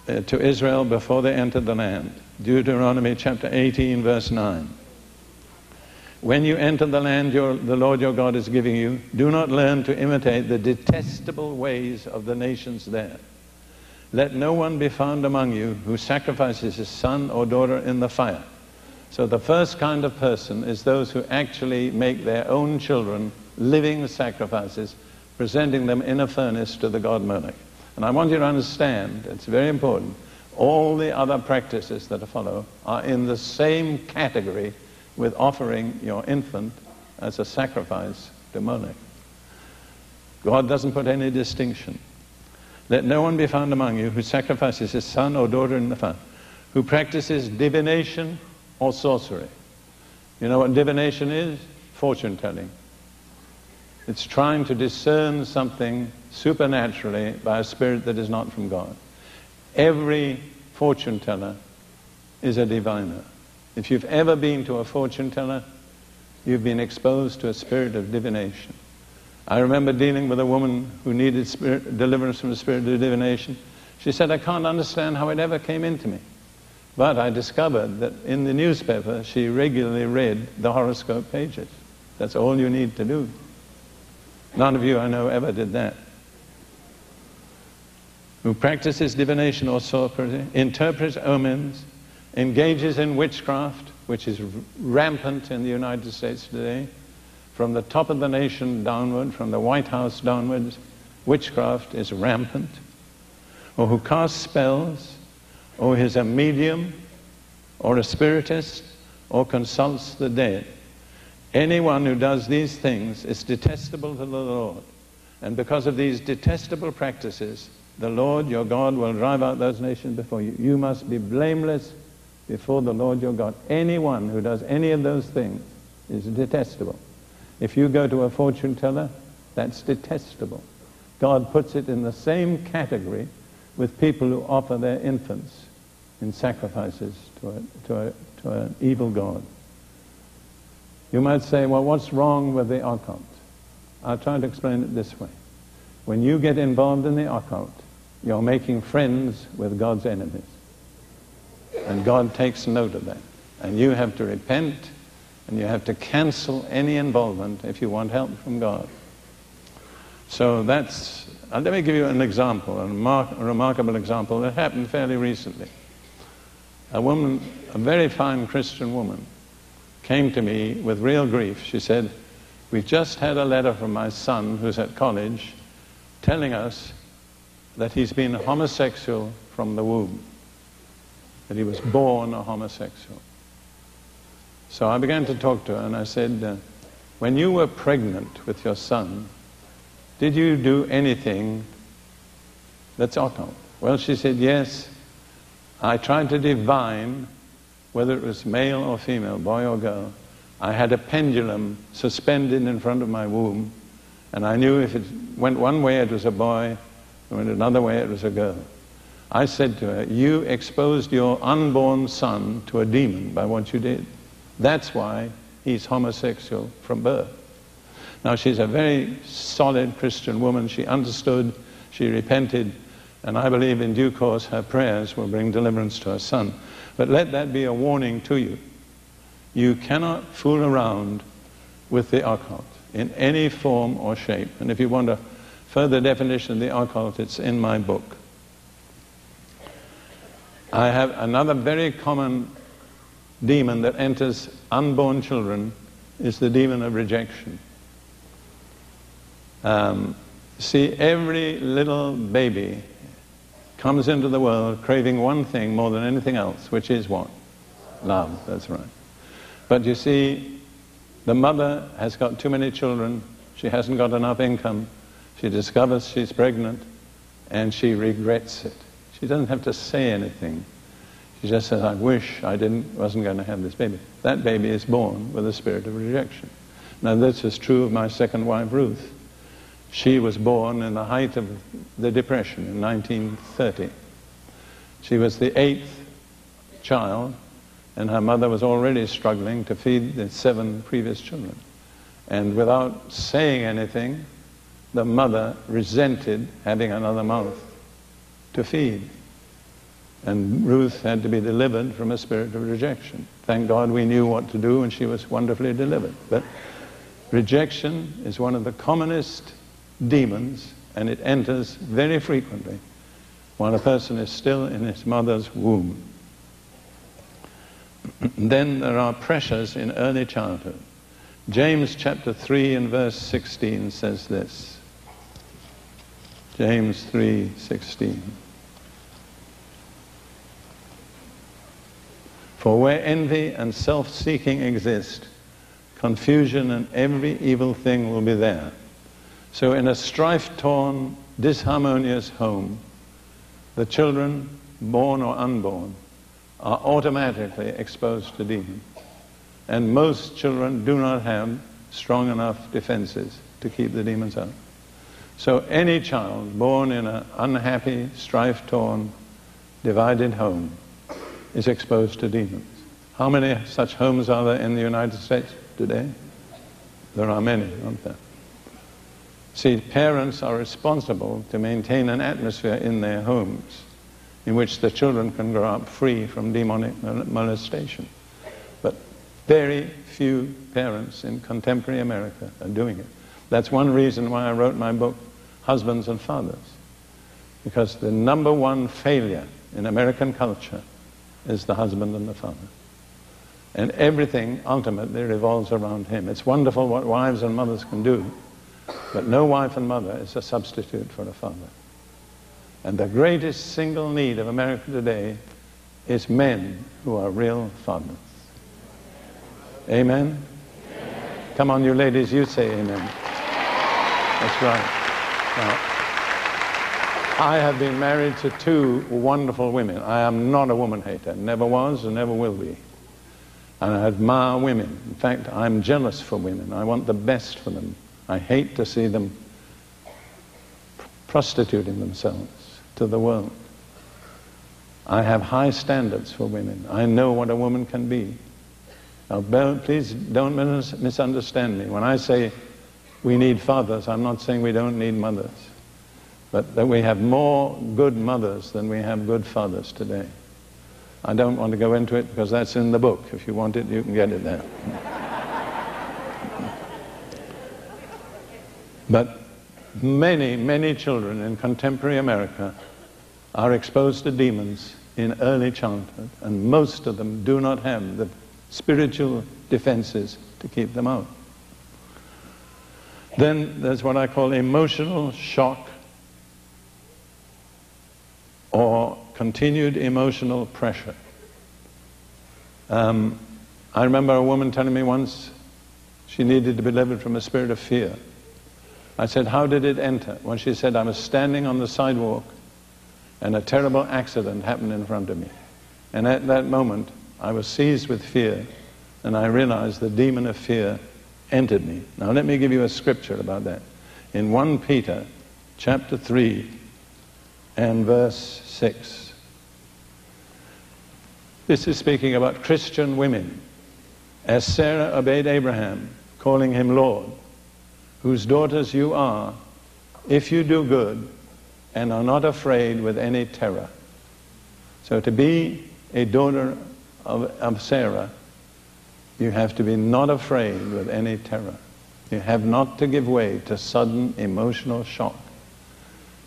uh, to Israel before they entered the land. Deuteronomy chapter 18, verse 9. When you enter the land your, the Lord your God is giving you, do not learn to imitate the detestable ways of the nations there. Let no one be found among you who sacrifices his son or daughter in the fire. So the first kind of person is those who actually make their own children living sacrifices, presenting them in a furnace to the god Moloch. And I want you to understand, it's very important, all the other practices that follow are in the same category with offering your infant as a sacrifice to Moloch. God doesn't put any distinction. Let no one be found among you who sacrifices his son or daughter in the fire, who practices divination or sorcery. You know what divination is? Fortune telling. It's trying to discern something supernaturally by a spirit that is not from God. Every fortune teller is a diviner. If you've ever been to a fortune teller, you've been exposed to a spirit of divination. I remember dealing with a woman who needed spirit, deliverance from the spirit of divination. She said, I can't understand how it ever came into me. But I discovered that in the newspaper, she regularly read the horoscope pages. That's all you need to do. None of you I know ever did that. Who practices divination or sorcery, interprets omens, engages in witchcraft, which is rampant in the United States today, from the top of the nation downward, from the White House downwards, witchcraft is rampant, or who casts spells, oh, or is a medium, or a spiritist, or consults the dead. Anyone who does these things is detestable to the Lord. And because of these detestable practices, the Lord your God will drive out those nations before you. You must be blameless before the Lord your God. Anyone who does any of those things is detestable. If you go to a fortune teller, that's detestable. God puts it in the same category with people who offer their infants in sacrifices to, a, to, a, to an evil God. You might say, well, what's wrong with the occult? I'll try to explain it this way. When you get involved in the occult, you're making friends with God's enemies. And God takes note of that. And you have to repent And you have to cancel any involvement if you want help from God. So that's, uh, let me give you an example, a, remar- a remarkable example that happened fairly recently. A woman, a very fine Christian woman, came to me with real grief. She said, We've just had a letter from my son who's at college telling us that he's been homosexual from the womb, that he was born a homosexual. So I began to talk to her and I said, uh, When you were pregnant with your son, did you do anything that's occult? Well, she said, Yes. I tried to divine whether it was male or female, boy or girl. I had a pendulum suspended in front of my womb, and I knew if it went one way it was a boy, and went another way it was a girl. I said to her, You exposed your unborn son to a demon by what you did. That's why he's homosexual from birth. Now, she's a very solid Christian woman. She understood, she repented, and I believe in due course her prayers will bring deliverance to her son. But let that be a warning to you. You cannot fool around with the occult in any form or shape. And if you want a further definition of the occult, it's in my book. I have another very common demon that enters unborn children is the demon of rejection. Um, see, every little baby comes into the world craving one thing more than anything else, which is what? Love, that's right. But you see, the mother has got too many children, she hasn't got enough income, she discovers she's pregnant, and she regrets it. She doesn't have to say anything. She just says, I wish I didn't, wasn't going to have this baby. That baby is born with a spirit of rejection. Now, this is true of my second wife, Ruth. She was born in the height of the Depression in 1930. She was the eighth child, and her mother was already struggling to feed the seven previous children. And without saying anything, the mother resented having another mouth to feed. And Ruth had to be delivered from a spirit of rejection. Thank God we knew what to do, and she was wonderfully delivered. But rejection is one of the commonest demons, and it enters very frequently while a person is still in his mother's womb. then there are pressures in early childhood. James chapter 3 and verse 16 says this. James 3:16. For where envy and self-seeking exist, confusion and every evil thing will be there. So in a strife-torn, disharmonious home, the children, born or unborn, are automatically exposed to demons. And most children do not have strong enough defenses to keep the demons out. So any child born in an unhappy, strife-torn, divided home is exposed to demons. How many such homes are there in the United States today? There are many, aren't there? See, parents are responsible to maintain an atmosphere in their homes in which the children can grow up free from demonic molestation. But very few parents in contemporary America are doing it. That's one reason why I wrote my book, Husbands and Fathers. Because the number one failure in American culture is the husband and the father. And everything ultimately revolves around him. It's wonderful what wives and mothers can do, but no wife and mother is a substitute for a father. And the greatest single need of America today is men who are real fathers. Amen? amen. Come on, you ladies, you say amen. That's right. Now, I have been married to two wonderful women. I am not a woman hater, never was and never will be. And I admire women. In fact, I'm jealous for women. I want the best for them. I hate to see them prostituting themselves to the world. I have high standards for women. I know what a woman can be. Now, please don't misunderstand me. When I say we need fathers, I'm not saying we don't need mothers but that we have more good mothers than we have good fathers today. I don't want to go into it because that's in the book. If you want it, you can get it there. but many, many children in contemporary America are exposed to demons in early childhood, and most of them do not have the spiritual defenses to keep them out. Then there's what I call emotional shock or continued emotional pressure. Um, I remember a woman telling me once she needed to be delivered from a spirit of fear. I said, How did it enter? Well, she said, I was standing on the sidewalk and a terrible accident happened in front of me. And at that moment, I was seized with fear and I realized the demon of fear entered me. Now, let me give you a scripture about that. In 1 Peter chapter 3 and verse 6. This is speaking about Christian women. As Sarah obeyed Abraham, calling him Lord, whose daughters you are, if you do good and are not afraid with any terror. So to be a daughter of, of Sarah, you have to be not afraid with any terror. You have not to give way to sudden emotional shock.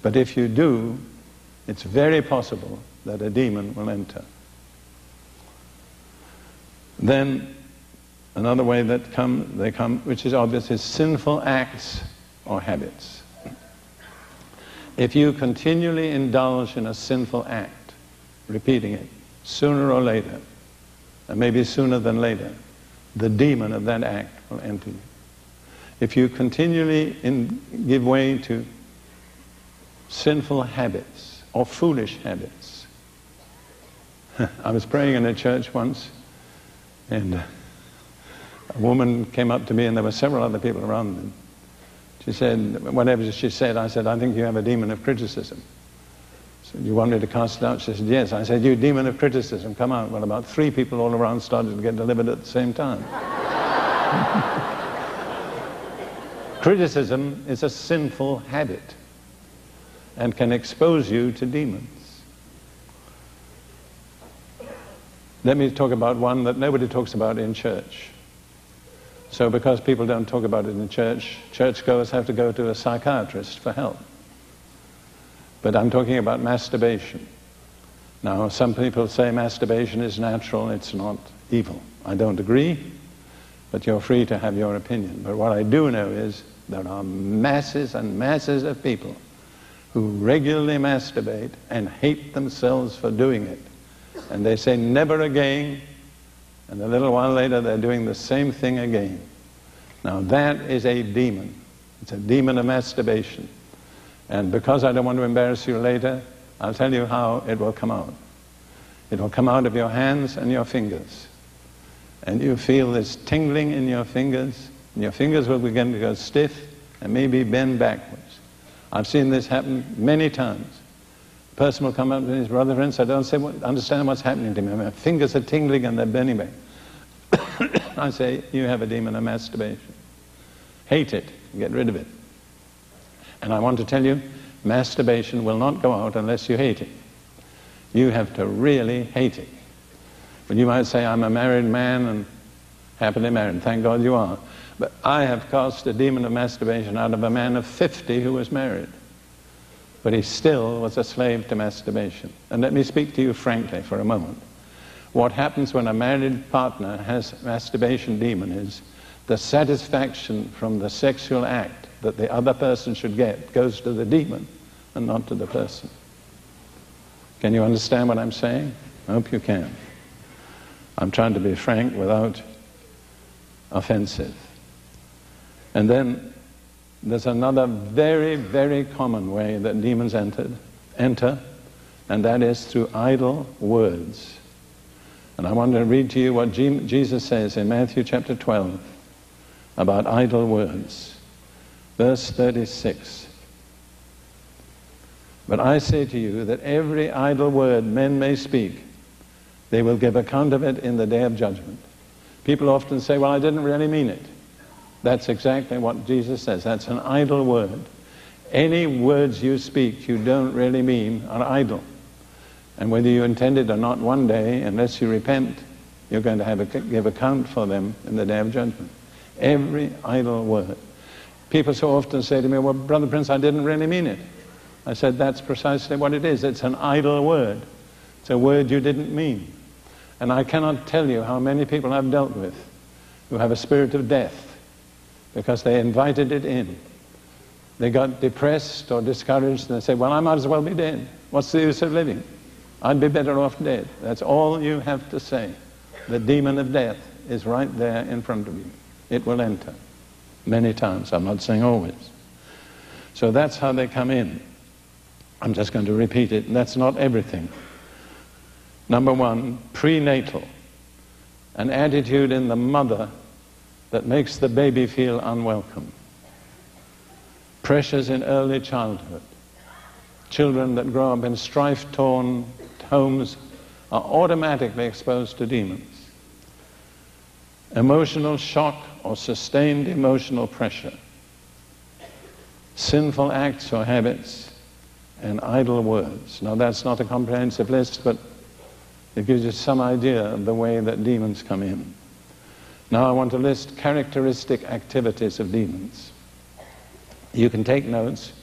But if you do, it's very possible that a demon will enter. Then another way that come, they come, which is obvious, is sinful acts or habits. If you continually indulge in a sinful act, repeating it, sooner or later, and maybe sooner than later, the demon of that act will enter you. If you continually in, give way to sinful habits or foolish habits. I was praying in a church once, and a woman came up to me, and there were several other people around them. She said, whatever she said, I said, I think you have a demon of criticism. Said, you want me to cast it out? She said, yes. I said, you demon of criticism, come out. Well, about three people all around started to get delivered at the same time. criticism is a sinful habit and can expose you to demons. Let me talk about one that nobody talks about in church. So because people don't talk about it in church, churchgoers have to go to a psychiatrist for help. But I'm talking about masturbation. Now, some people say masturbation is natural, it's not evil. I don't agree, but you're free to have your opinion. But what I do know is there are masses and masses of people who regularly masturbate and hate themselves for doing it. And they say, never again. And a little while later, they're doing the same thing again. Now, that is a demon. It's a demon of masturbation. And because I don't want to embarrass you later, I'll tell you how it will come out. It will come out of your hands and your fingers. And you feel this tingling in your fingers, and your fingers will begin to go stiff and maybe bend backwards. I've seen this happen many times. A person will come up to his brother and say, I don't say what, understand what's happening to me. My fingers are tingling and they're burning me. I say, you have a demon of masturbation. Hate it. Get rid of it. And I want to tell you, masturbation will not go out unless you hate it. You have to really hate it. But you might say, I'm a married man and happily married. Thank God you are. But I have cast a demon of masturbation out of a man of 50 who was married. But he still was a slave to masturbation. And let me speak to you frankly for a moment. What happens when a married partner has masturbation demon is the satisfaction from the sexual act that the other person should get goes to the demon and not to the person. Can you understand what I'm saying? I hope you can. I'm trying to be frank without offensive. And then there's another very, very common way that demons entered, enter, and that is through idle words. And I want to read to you what Jesus says in Matthew chapter 12 about idle words. Verse 36. But I say to you that every idle word men may speak, they will give account of it in the day of judgment. People often say, Well, I didn't really mean it. That's exactly what Jesus says. That's an idle word. Any words you speak you don't really mean are idle. And whether you intend it or not, one day, unless you repent, you're going to have a, give account for them in the day of judgment. Every idle word. People so often say to me, Well, Brother Prince, I didn't really mean it. I said, That's precisely what it is. It's an idle word, it's a word you didn't mean. And I cannot tell you how many people I've dealt with who have a spirit of death because they invited it in. They got depressed or discouraged and they say, Well, I might as well be dead. What's the use of living? I'd be better off dead. That's all you have to say. The demon of death is right there in front of you. It will enter many times. I'm not saying always. So that's how they come in. I'm just going to repeat it. That's not everything. Number one, prenatal. An attitude in the mother that makes the baby feel unwelcome. Pressures in early childhood. Children that grow up in strife torn homes are automatically exposed to demons. Emotional shock or sustained emotional pressure. Sinful acts or habits and idle words. Now, that's not a comprehensive list, but it gives you some idea of the way that demons come in. Now, I want to list characteristic activities of demons. You can take notes,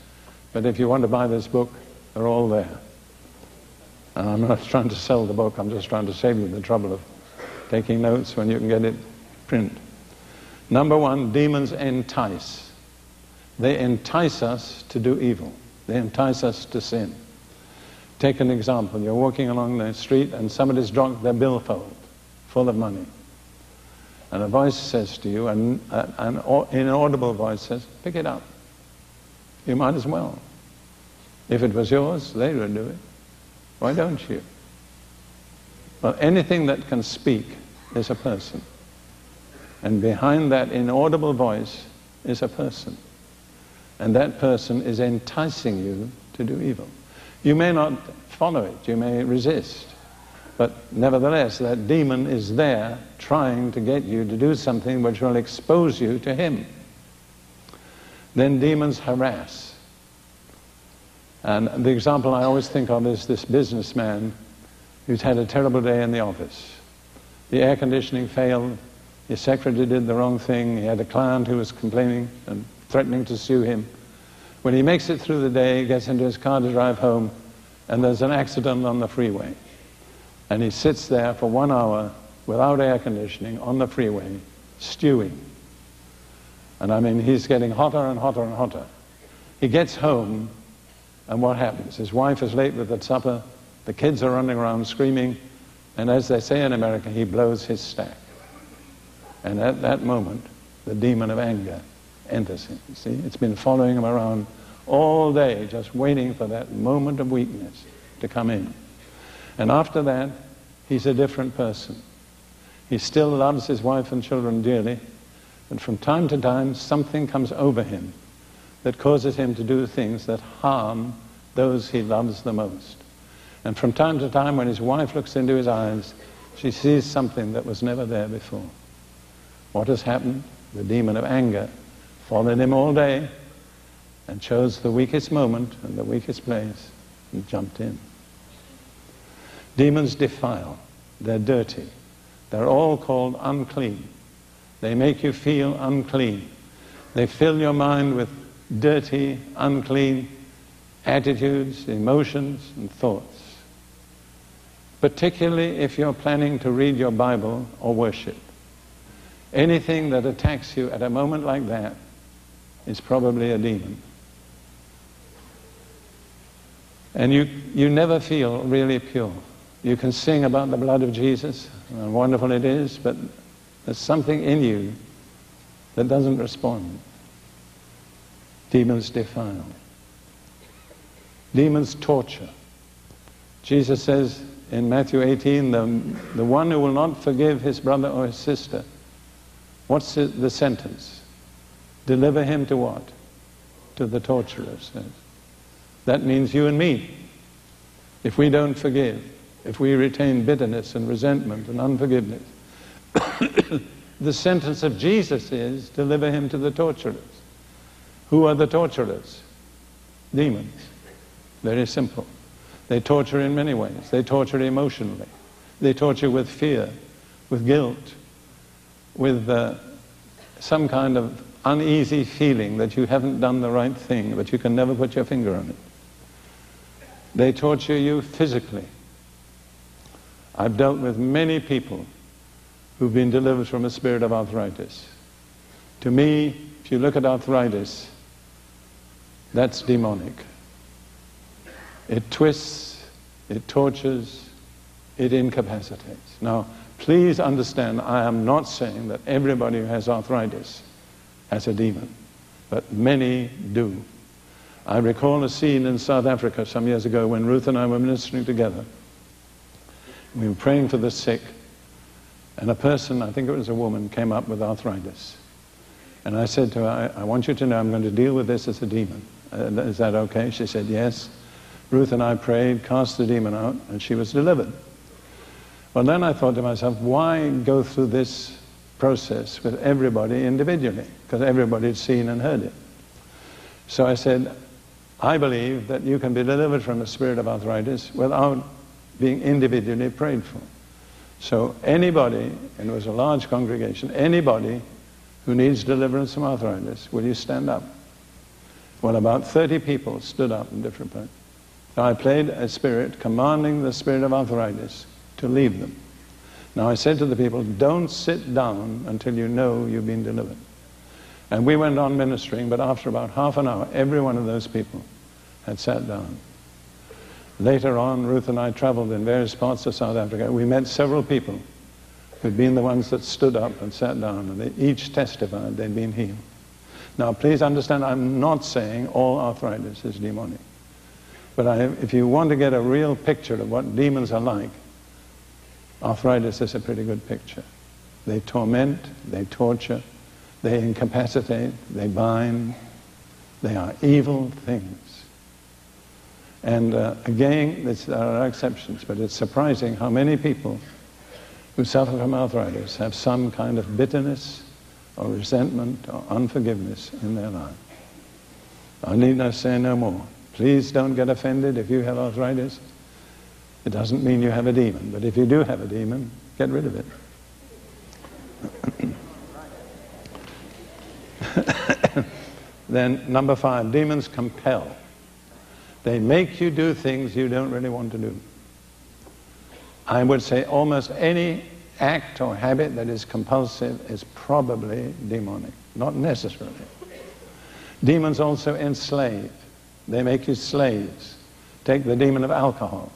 but if you want to buy this book, they're all there. And I'm not trying to sell the book, I'm just trying to save you the trouble of taking notes when you can get it print. Number one, demons entice. They entice us to do evil. They entice us to sin. Take an example. You're walking along the street and somebody's dropped their billfold full of money. And a voice says to you, an, uh, an inaudible voice says, pick it up. You might as well. If it was yours, they would do it. Why don't you? Well, anything that can speak is a person. And behind that inaudible voice is a person. And that person is enticing you to do evil. You may not follow it, you may resist. But nevertheless, that demon is there trying to get you to do something which will expose you to him. Then demons harass. And the example I always think of is this businessman who's had a terrible day in the office. The air conditioning failed, his secretary did the wrong thing. He had a client who was complaining and threatening to sue him. When he makes it through the day, he gets into his car to drive home, and there's an accident on the freeway. And he sits there for one hour without air conditioning on the freeway, stewing. And I mean, he's getting hotter and hotter and hotter. He gets home, and what happens? His wife is late with the supper, the kids are running around screaming, and as they say in America, he blows his stack. And at that moment, the demon of anger enters him. See, it's been following him around all day, just waiting for that moment of weakness to come in. And after that, he's a different person. He still loves his wife and children dearly, but from time to time, something comes over him that causes him to do things that harm those he loves the most. And from time to time, when his wife looks into his eyes, she sees something that was never there before. What has happened? The demon of anger followed him all day and chose the weakest moment and the weakest place and jumped in. Demons defile. They're dirty. They're all called unclean. They make you feel unclean. They fill your mind with dirty, unclean attitudes, emotions, and thoughts. Particularly if you're planning to read your Bible or worship. Anything that attacks you at a moment like that is probably a demon. And you, you never feel really pure. You can sing about the blood of Jesus, and wonderful it is, but there's something in you that doesn't respond. Demons defile. Demons torture. Jesus says in Matthew 18, the, the one who will not forgive his brother or his sister What's the sentence? Deliver him to what? To the torturers. That means you and me. If we don't forgive, if we retain bitterness and resentment and unforgiveness, the sentence of Jesus is deliver him to the torturers. Who are the torturers? Demons. Very simple. They torture in many ways. They torture emotionally. They torture with fear, with guilt, with uh, some kind of uneasy feeling that you haven't done the right thing, but you can never put your finger on it. They torture you physically. I've dealt with many people who've been delivered from a spirit of arthritis. To me, if you look at arthritis, that's demonic. It twists, it tortures, it incapacitates. Now, please understand, I am not saying that everybody who has arthritis has a demon, but many do. I recall a scene in South Africa some years ago when Ruth and I were ministering together. We were praying for the sick, and a person, I think it was a woman, came up with arthritis. And I said to her, I, I want you to know I'm going to deal with this as a demon. Uh, is that okay? She said, yes. Ruth and I prayed, cast the demon out, and she was delivered. Well, then I thought to myself, why go through this process with everybody individually? Because everybody had seen and heard it. So I said, I believe that you can be delivered from a spirit of arthritis without being individually prayed for. So anybody, and it was a large congregation, anybody who needs deliverance from arthritis, will you stand up? Well, about 30 people stood up in different. So I played a spirit commanding the spirit of arthritis to leave them. Now I said to the people, don't sit down until you know you've been delivered. And we went on ministering, but after about half an hour, every one of those people had sat down. Later on, Ruth and I traveled in various parts of South Africa. We met several people who'd been the ones that stood up and sat down, and they each testified they'd been healed. Now, please understand, I'm not saying all arthritis is demonic. But I, if you want to get a real picture of what demons are like, arthritis is a pretty good picture. They torment, they torture, they incapacitate, they bind, they are evil things. And uh, again, there are exceptions, but it's surprising how many people who suffer from arthritis have some kind of bitterness or resentment or unforgiveness in their life. I need not say no more. Please don't get offended if you have arthritis. It doesn't mean you have a demon, but if you do have a demon, get rid of it. then, number five, demons compel. They make you do things you don't really want to do. I would say almost any act or habit that is compulsive is probably demonic, not necessarily. Demons also enslave. They make you slaves. Take the demon of alcohol.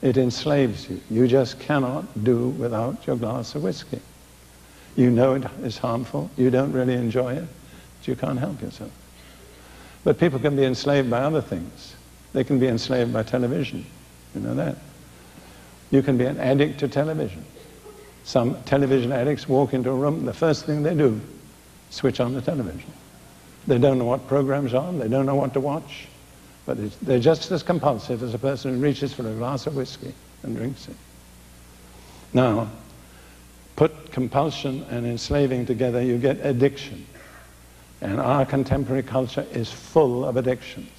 It enslaves you. You just cannot do without your glass of whiskey. You know it is harmful. You don't really enjoy it, but you can't help yourself. But people can be enslaved by other things. They can be enslaved by television. You know that. You can be an addict to television. Some television addicts walk into a room, the first thing they do, switch on the television. They don't know what program's on, they don't know what to watch, but they're just as compulsive as a person who reaches for a glass of whiskey and drinks it. Now, put compulsion and enslaving together, you get addiction. And our contemporary culture is full of addictions.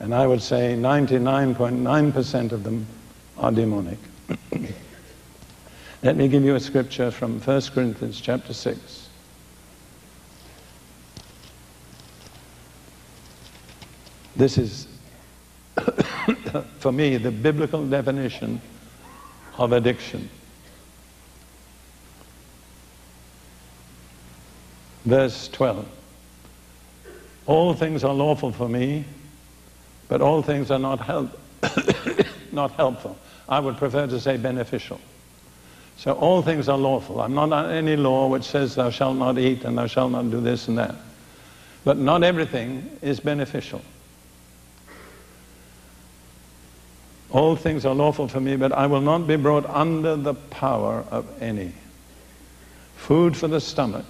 And I would say 99.9% of them are demonic. Let me give you a scripture from 1 Corinthians chapter 6. This is, for me, the biblical definition of addiction. Verse 12. All things are lawful for me, but all things are not, help not helpful. I would prefer to say beneficial. So all things are lawful. I'm not on any law which says thou shalt not eat and thou shalt not do this and that. But not everything is beneficial. All things are lawful for me, but I will not be brought under the power of any. Food for the stomach,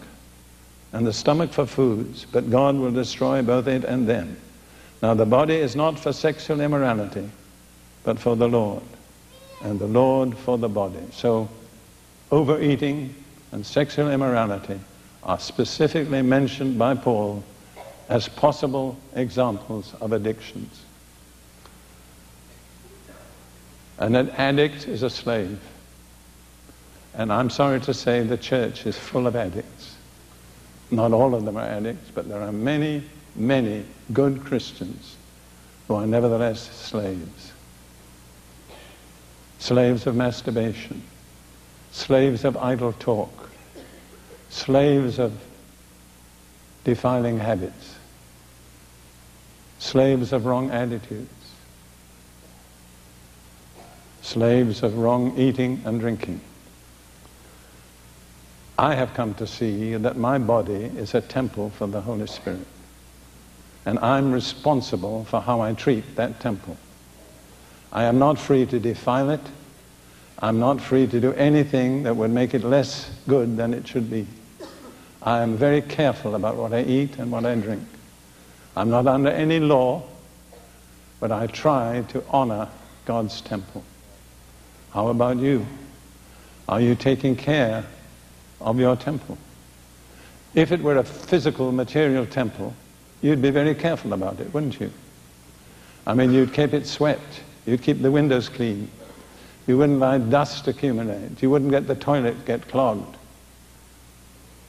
and the stomach for foods, but God will destroy both it and them. Now, the body is not for sexual immorality, but for the Lord, and the Lord for the body. So, overeating and sexual immorality are specifically mentioned by Paul as possible examples of addictions. And an addict is a slave. And I'm sorry to say the church is full of addicts. Not all of them are addicts, but there are many, many good Christians who are nevertheless slaves. Slaves of masturbation, slaves of idle talk, slaves of defiling habits, slaves of wrong attitudes, slaves of wrong eating and drinking. I have come to see that my body is a temple for the Holy Spirit. And I'm responsible for how I treat that temple. I am not free to defile it. I'm not free to do anything that would make it less good than it should be. I am very careful about what I eat and what I drink. I'm not under any law, but I try to honor God's temple. How about you? Are you taking care of your temple? If it were a physical, material temple, you'd be very careful about it, wouldn't you? I mean, you'd keep it swept. You'd keep the windows clean. You wouldn't let dust accumulate. You wouldn't get the toilet get clogged.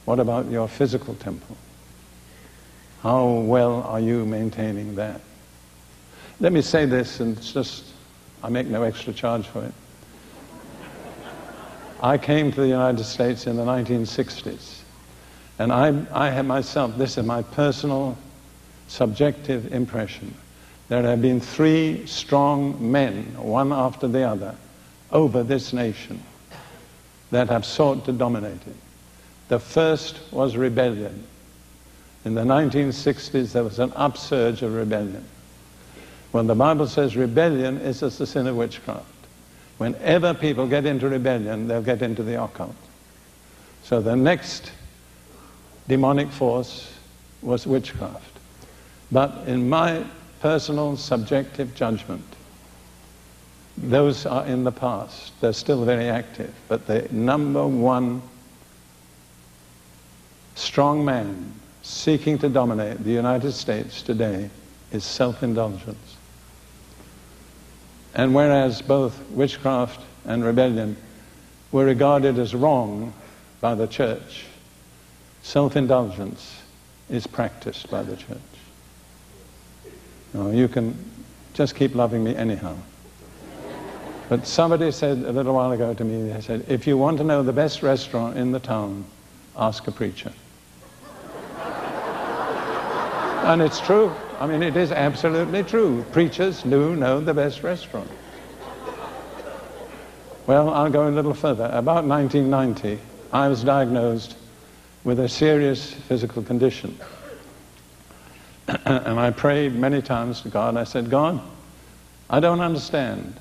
What about your physical temple? How well are you maintaining that? Let me say this, and it's just, I make no extra charge for it. I came to the United States in the 1960s. And I, I have myself, this is my personal, subjective impression. There have been three strong men, one after the other, over this nation that have sought to dominate it. The first was rebellion. In the 1960s, there was an upsurge of rebellion. When the Bible says rebellion is as the sin of witchcraft. Whenever people get into rebellion, they'll get into the occult. So the next demonic force was witchcraft. But in my personal subjective judgment, those are in the past. They're still very active. But the number one strong man seeking to dominate the United States today is self-indulgence. And whereas both witchcraft and rebellion were regarded as wrong by the church, self-indulgence is practiced by the church. Now, you can just keep loving me anyhow. But somebody said a little while ago to me, they said, if you want to know the best restaurant in the town, ask a preacher. and it's true. I mean, it is absolutely true. Preachers do know the best restaurant. Well, I'll go a little further. About 1990, I was diagnosed with a serious physical condition. and I prayed many times to God. I said, God, I don't understand.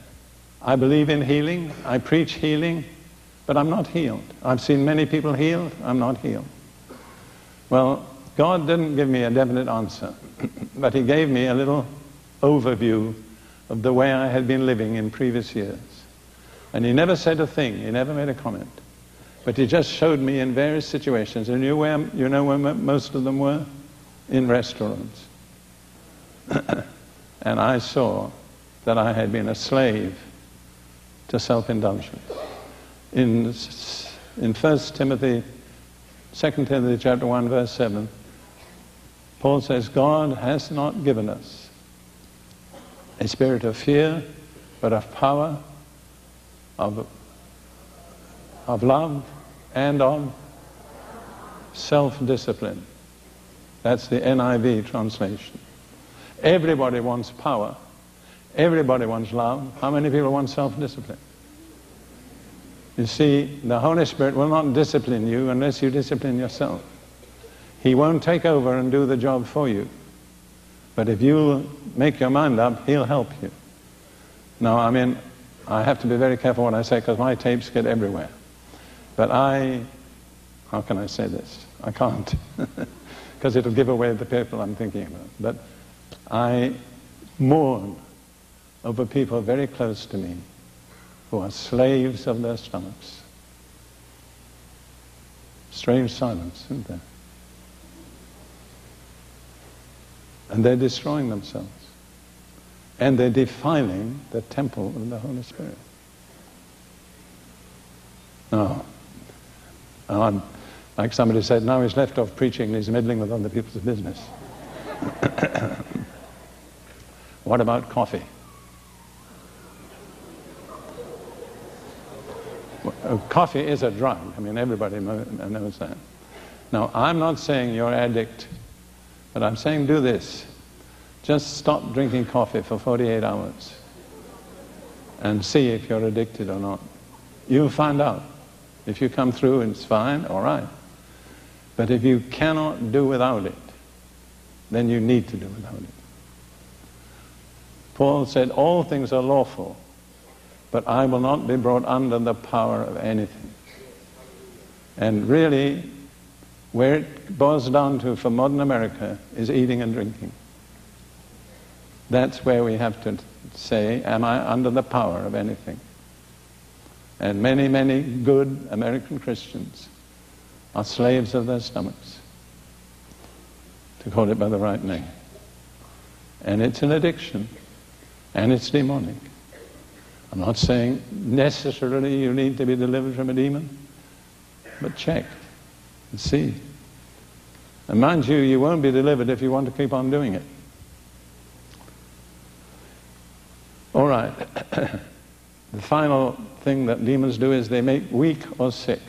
I believe in healing. I preach healing, but I'm not healed. I've seen many people healed. I'm not healed. Well, God didn't give me a definite answer, but He gave me a little overview of the way I had been living in previous years. And He never said a thing, He never made a comment. But He just showed me in various situations. And you, where, you know where most of them were? In restaurants. and I saw that I had been a slave to self-indulgence. In, in 1 Timothy, 2 Timothy chapter 1, verse 7, Paul says, God has not given us a spirit of fear, but of power, of, of love, and of self-discipline. That's the NIV translation. Everybody wants power. Everybody wants love. How many people want self-discipline? You see, the Holy Spirit will not discipline you unless you discipline yourself. He won't take over and do the job for you. But if you make your mind up, he'll help you. Now, I mean, I have to be very careful what I say because my tapes get everywhere. But I, how can I say this? I can't. Because it'll give away the people I'm thinking about. But I mourn over people very close to me who are slaves of their stomachs. Strange silence, isn't there? And they're destroying themselves. And they're defiling the temple of the Holy Spirit. Now, I'm, Like somebody said, now he's left off preaching and he's meddling with other people's business. what about coffee? Uh, coffee is a drug. I mean, everybody knows that. Now, I'm not saying you're addict, but I'm saying do this. Just stop drinking coffee for 48 hours and see if you're addicted or not. You'll find out. If you come through and it's fine, all right. But if you cannot do without it, then you need to do without it. Paul said, All things are lawful, but I will not be brought under the power of anything. And really, where it boils down to for modern America is eating and drinking. That's where we have to say, Am I under the power of anything? And many, many good American Christians are slaves of their stomachs, to call it by the right name. And it's an addiction, and it's demonic. I'm not saying necessarily you need to be delivered from a demon, but check and see. And mind you, you won't be delivered if you want to keep on doing it. All right. the final thing that demons do is they make weak or sick.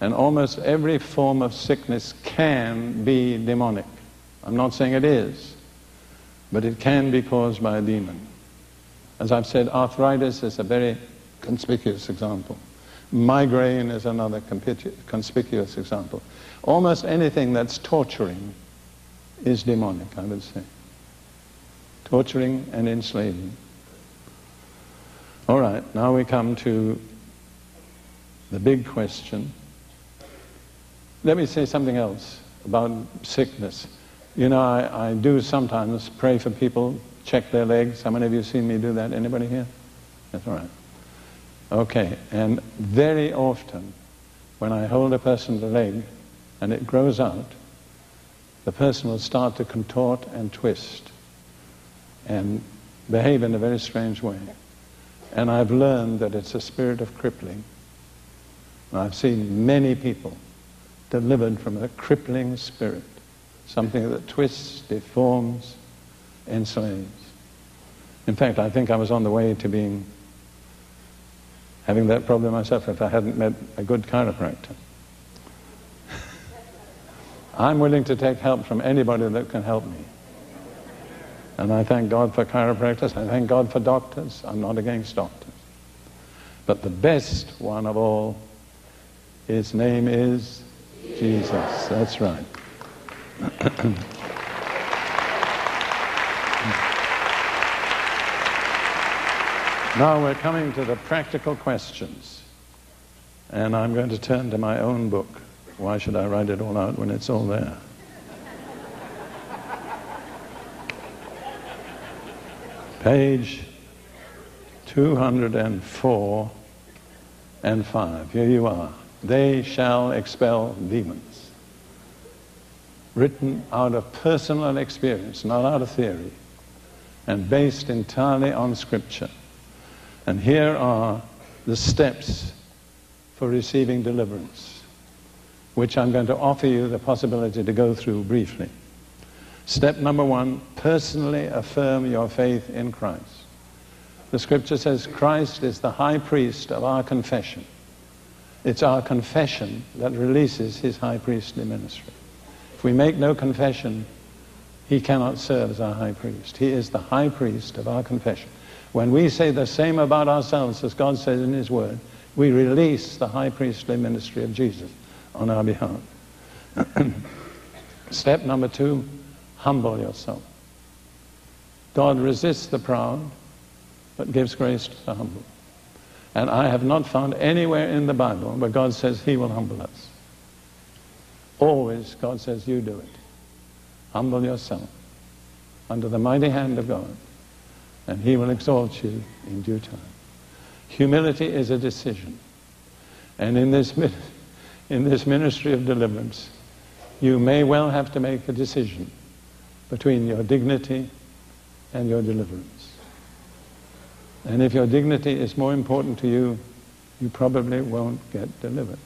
And almost every form of sickness can be demonic. I'm not saying it is, but it can be caused by a demon. As I've said, arthritis is a very conspicuous example. Migraine is another conspicuous example. Almost anything that's torturing is demonic, I would say. Torturing and enslaving. All right, now we come to the big question. Let me say something else about sickness. You know, I, I do sometimes pray for people check their legs. How many of you seen me do that? Anybody here? That's all right. Okay, and very often when I hold a person's leg and it grows out, the person will start to contort and twist and behave in a very strange way. And I've learned that it's a spirit of crippling. And I've seen many people delivered from a crippling spirit, something that twists, deforms, enslaves. In fact, I think I was on the way to being having that problem myself if I hadn't met a good chiropractor. I'm willing to take help from anybody that can help me. And I thank God for chiropractors. I thank God for doctors. I'm not against doctors. But the best one of all, his name is Jesus. That's right. Now we're coming to the practical questions. And I'm going to turn to my own book. Why should I write it all out when it's all there? Page 204 and 5. Here you are. They shall expel demons. Written out of personal experience, not out of theory, and based entirely on Scripture. And here are the steps for receiving deliverance, which I'm going to offer you the possibility to go through briefly. Step number one personally affirm your faith in Christ. The scripture says Christ is the high priest of our confession. It's our confession that releases his high priestly ministry. If we make no confession, he cannot serve as our high priest. He is the high priest of our confession. When we say the same about ourselves as God says in His Word, we release the high priestly ministry of Jesus on our behalf. Step number two, humble yourself. God resists the proud, but gives grace to the humble. And I have not found anywhere in the Bible where God says He will humble us. Always God says, You do it. Humble yourself under the mighty hand of God and he will exalt you in due time. Humility is a decision. And in this, in this ministry of deliverance, you may well have to make a decision between your dignity and your deliverance. And if your dignity is more important to you, you probably won't get delivered.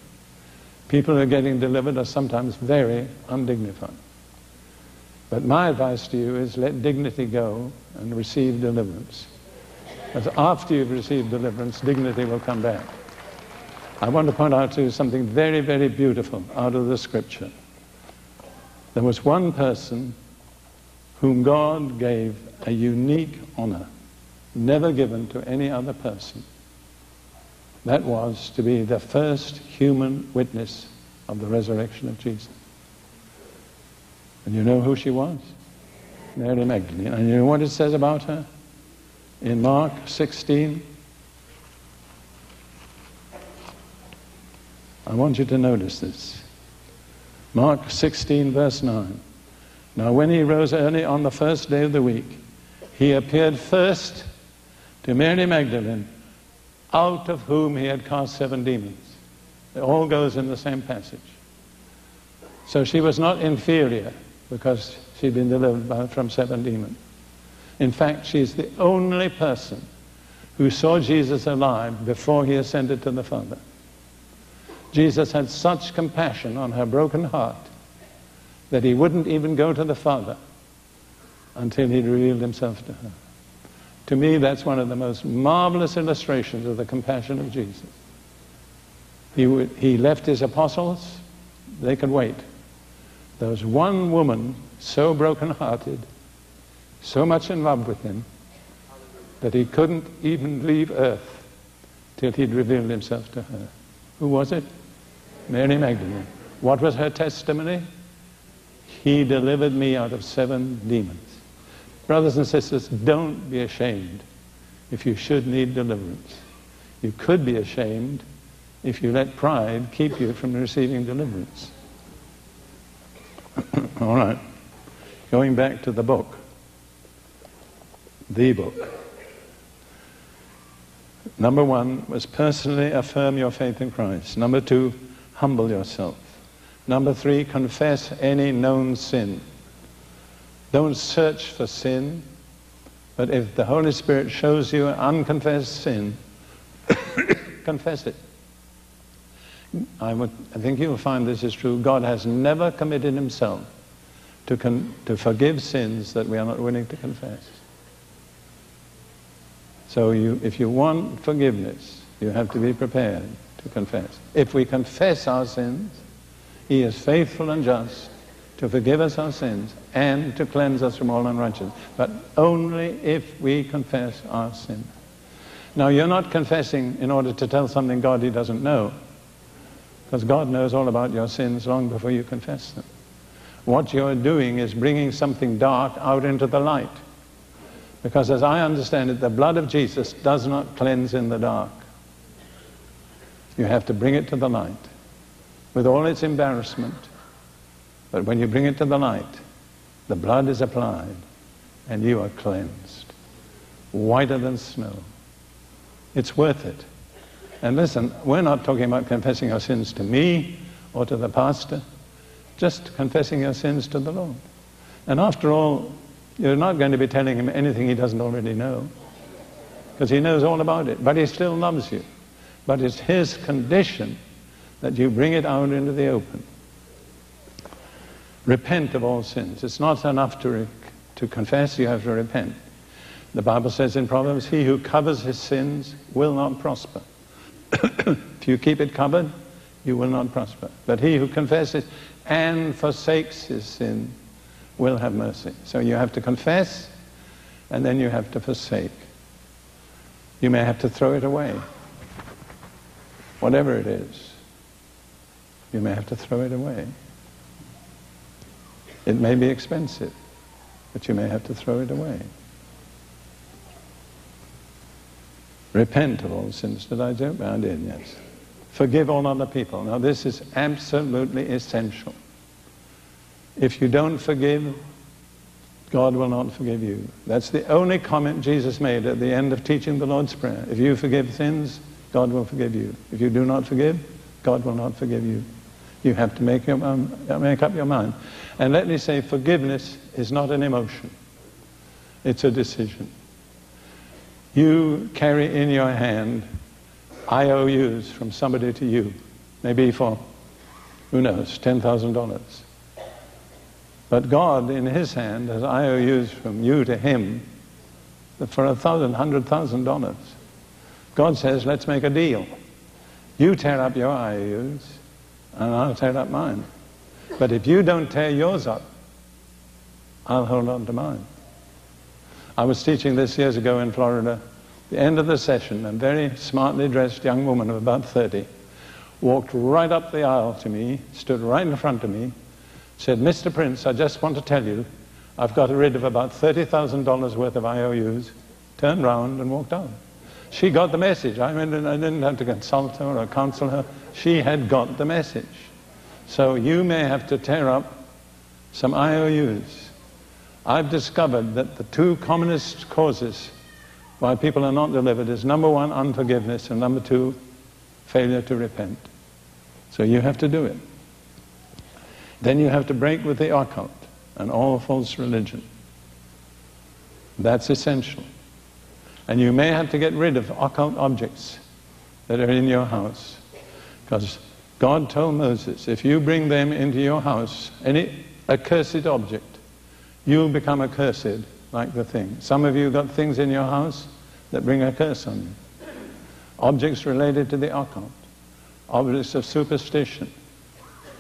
People who are getting delivered are sometimes very undignified. But my advice to you is let dignity go and receive deliverance. Because after you've received deliverance, dignity will come back. I want to point out to you something very, very beautiful out of the scripture. There was one person whom God gave a unique honor, never given to any other person. That was to be the first human witness of the resurrection of Jesus. And you know who she was? Mary Magdalene. And you know what it says about her? In Mark 16, I want you to notice this. Mark 16, verse 9. Now, when he rose early on the first day of the week, he appeared first to Mary Magdalene, out of whom he had cast seven demons. It all goes in the same passage. So she was not inferior because she'd been delivered by, from seven demons. In fact, she's the only person who saw Jesus alive before he ascended to the Father. Jesus had such compassion on her broken heart that he wouldn't even go to the Father until he revealed himself to her. To me, that's one of the most marvelous illustrations of the compassion of Jesus. He, he left his apostles, they could wait. There was one woman so broken-hearted, so much in love with him, that he couldn't even leave earth till he'd revealed himself to her. Who was it? Mary Magdalene. What was her testimony? He delivered me out of seven demons. Brothers and sisters, don't be ashamed if you should need deliverance. You could be ashamed if you let pride keep you from receiving deliverance. All right. Going back to the book. The book. Number one was personally affirm your faith in Christ. Number two, humble yourself. Number three, confess any known sin. Don't search for sin, but if the Holy Spirit shows you unconfessed sin, confess it. I, would, I think you'll find this is true. God has never committed himself to, con, to forgive sins that we are not willing to confess. So you, if you want forgiveness, you have to be prepared to confess. If we confess our sins, he is faithful and just to forgive us our sins and to cleanse us from all unrighteousness. But only if we confess our sin. Now, you're not confessing in order to tell something God he doesn't know, because God knows all about your sins long before you confess them. What you're doing is bringing something dark out into the light. Because as I understand it, the blood of Jesus does not cleanse in the dark. You have to bring it to the light with all its embarrassment. But when you bring it to the light, the blood is applied and you are cleansed, whiter than snow. It's worth it. And listen, we're not talking about confessing our sins to me or to the pastor, just confessing your sins to the Lord. And after all, you're not going to be telling him anything he doesn't already know, because he knows all about it, but he still loves you. But it's his condition that you bring it out into the open. Repent of all sins. It's not enough to, re- to confess, you have to repent. The Bible says in Proverbs, he who covers his sins will not prosper. if you keep it covered, you will not prosper. But he who confesses and forsakes his sin will have mercy. So you have to confess, and then you have to forsake. You may have to throw it away whatever it is, you may have to throw it away. It may be expensive, but you may have to throw it away. Repent of all sins. that I do? I in, yes. Forgive all other people. Now, this is absolutely essential. If you don't forgive, God will not forgive you. That's the only comment Jesus made at the end of teaching the Lord's Prayer. If you forgive sins, God will forgive you. If you do not forgive, God will not forgive you. You have to make, your, um, make up your mind. And let me say, forgiveness is not an emotion. It's a decision. You carry in your hand IOUs from somebody to you, maybe for Who knows? $10,000. But God, in His hand, has IOUs from you to Him for a thousand, hundred thousand dollars. God says, let's make a deal. You tear up your IOUs, and I'll tear up mine. But if you don't tear yours up, I'll hold on to mine. I was teaching this years ago in Florida. The end of the session, a very smartly dressed young woman of about 30 walked right up the aisle to me, stood right in front of me, said, Mr. Prince, I just want to tell you, I've got rid of about $30,000 worth of IOUs, turned round and walked out. She got the message. I, mean, I didn't have to consult her or counsel her. She had got the message. So you may have to tear up some IOUs. I've discovered that the two commonest causes why people are not delivered is number one, unforgiveness, and number two, failure to repent. So you have to do it. Then you have to break with the occult and all false religion. That's essential. And you may have to get rid of occult objects that are in your house. Because God told Moses, if you bring them into your house, any accursed object, you'll become accursed like the thing. Some of you got things in your house that bring a curse on you. Objects related to the occult, objects of superstition.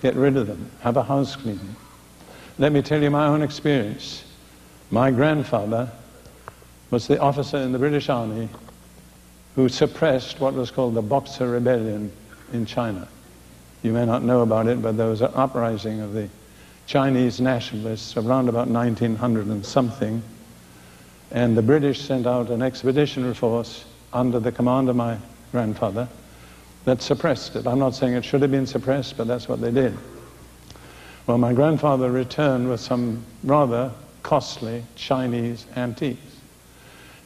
Get rid of them. Have a house cleaning. Let me tell you my own experience. My grandfather was the officer in the British Army who suppressed what was called the Boxer Rebellion in China. You may not know about it, but there was an uprising of the Chinese nationalists around about 1900 and something. And the British sent out an expeditionary force under the command of my grandfather that suppressed it. I'm not saying it should have been suppressed, but that's what they did. Well, my grandfather returned with some rather costly Chinese antiques.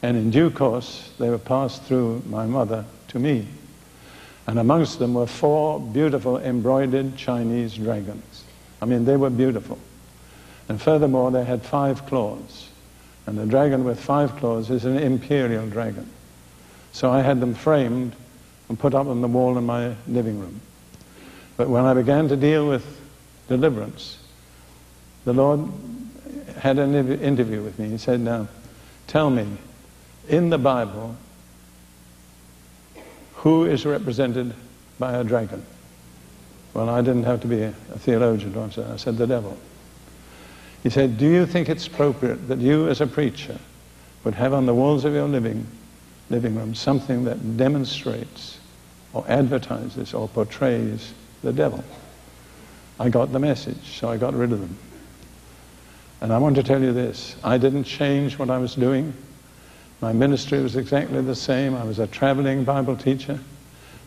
And in due course, they were passed through my mother to me. And amongst them were four beautiful embroidered Chinese dragons. I mean, they were beautiful. And furthermore, they had five claws. And the dragon with five claws is an imperial dragon. So I had them framed and put up on the wall in my living room. But when I began to deal with deliverance, the Lord had an interview with me. He said, Now, tell me, in the Bible, who is represented by a dragon? Well, I didn't have to be a, theologian to answer. I said, the devil. He said, do you think it's appropriate that you as a preacher would have on the walls of your living, living room something that demonstrates or advertises or portrays the devil? I got the message, so I got rid of them. And I want to tell you this I didn't change what I was doing. My ministry was exactly the same. I was a traveling Bible teacher.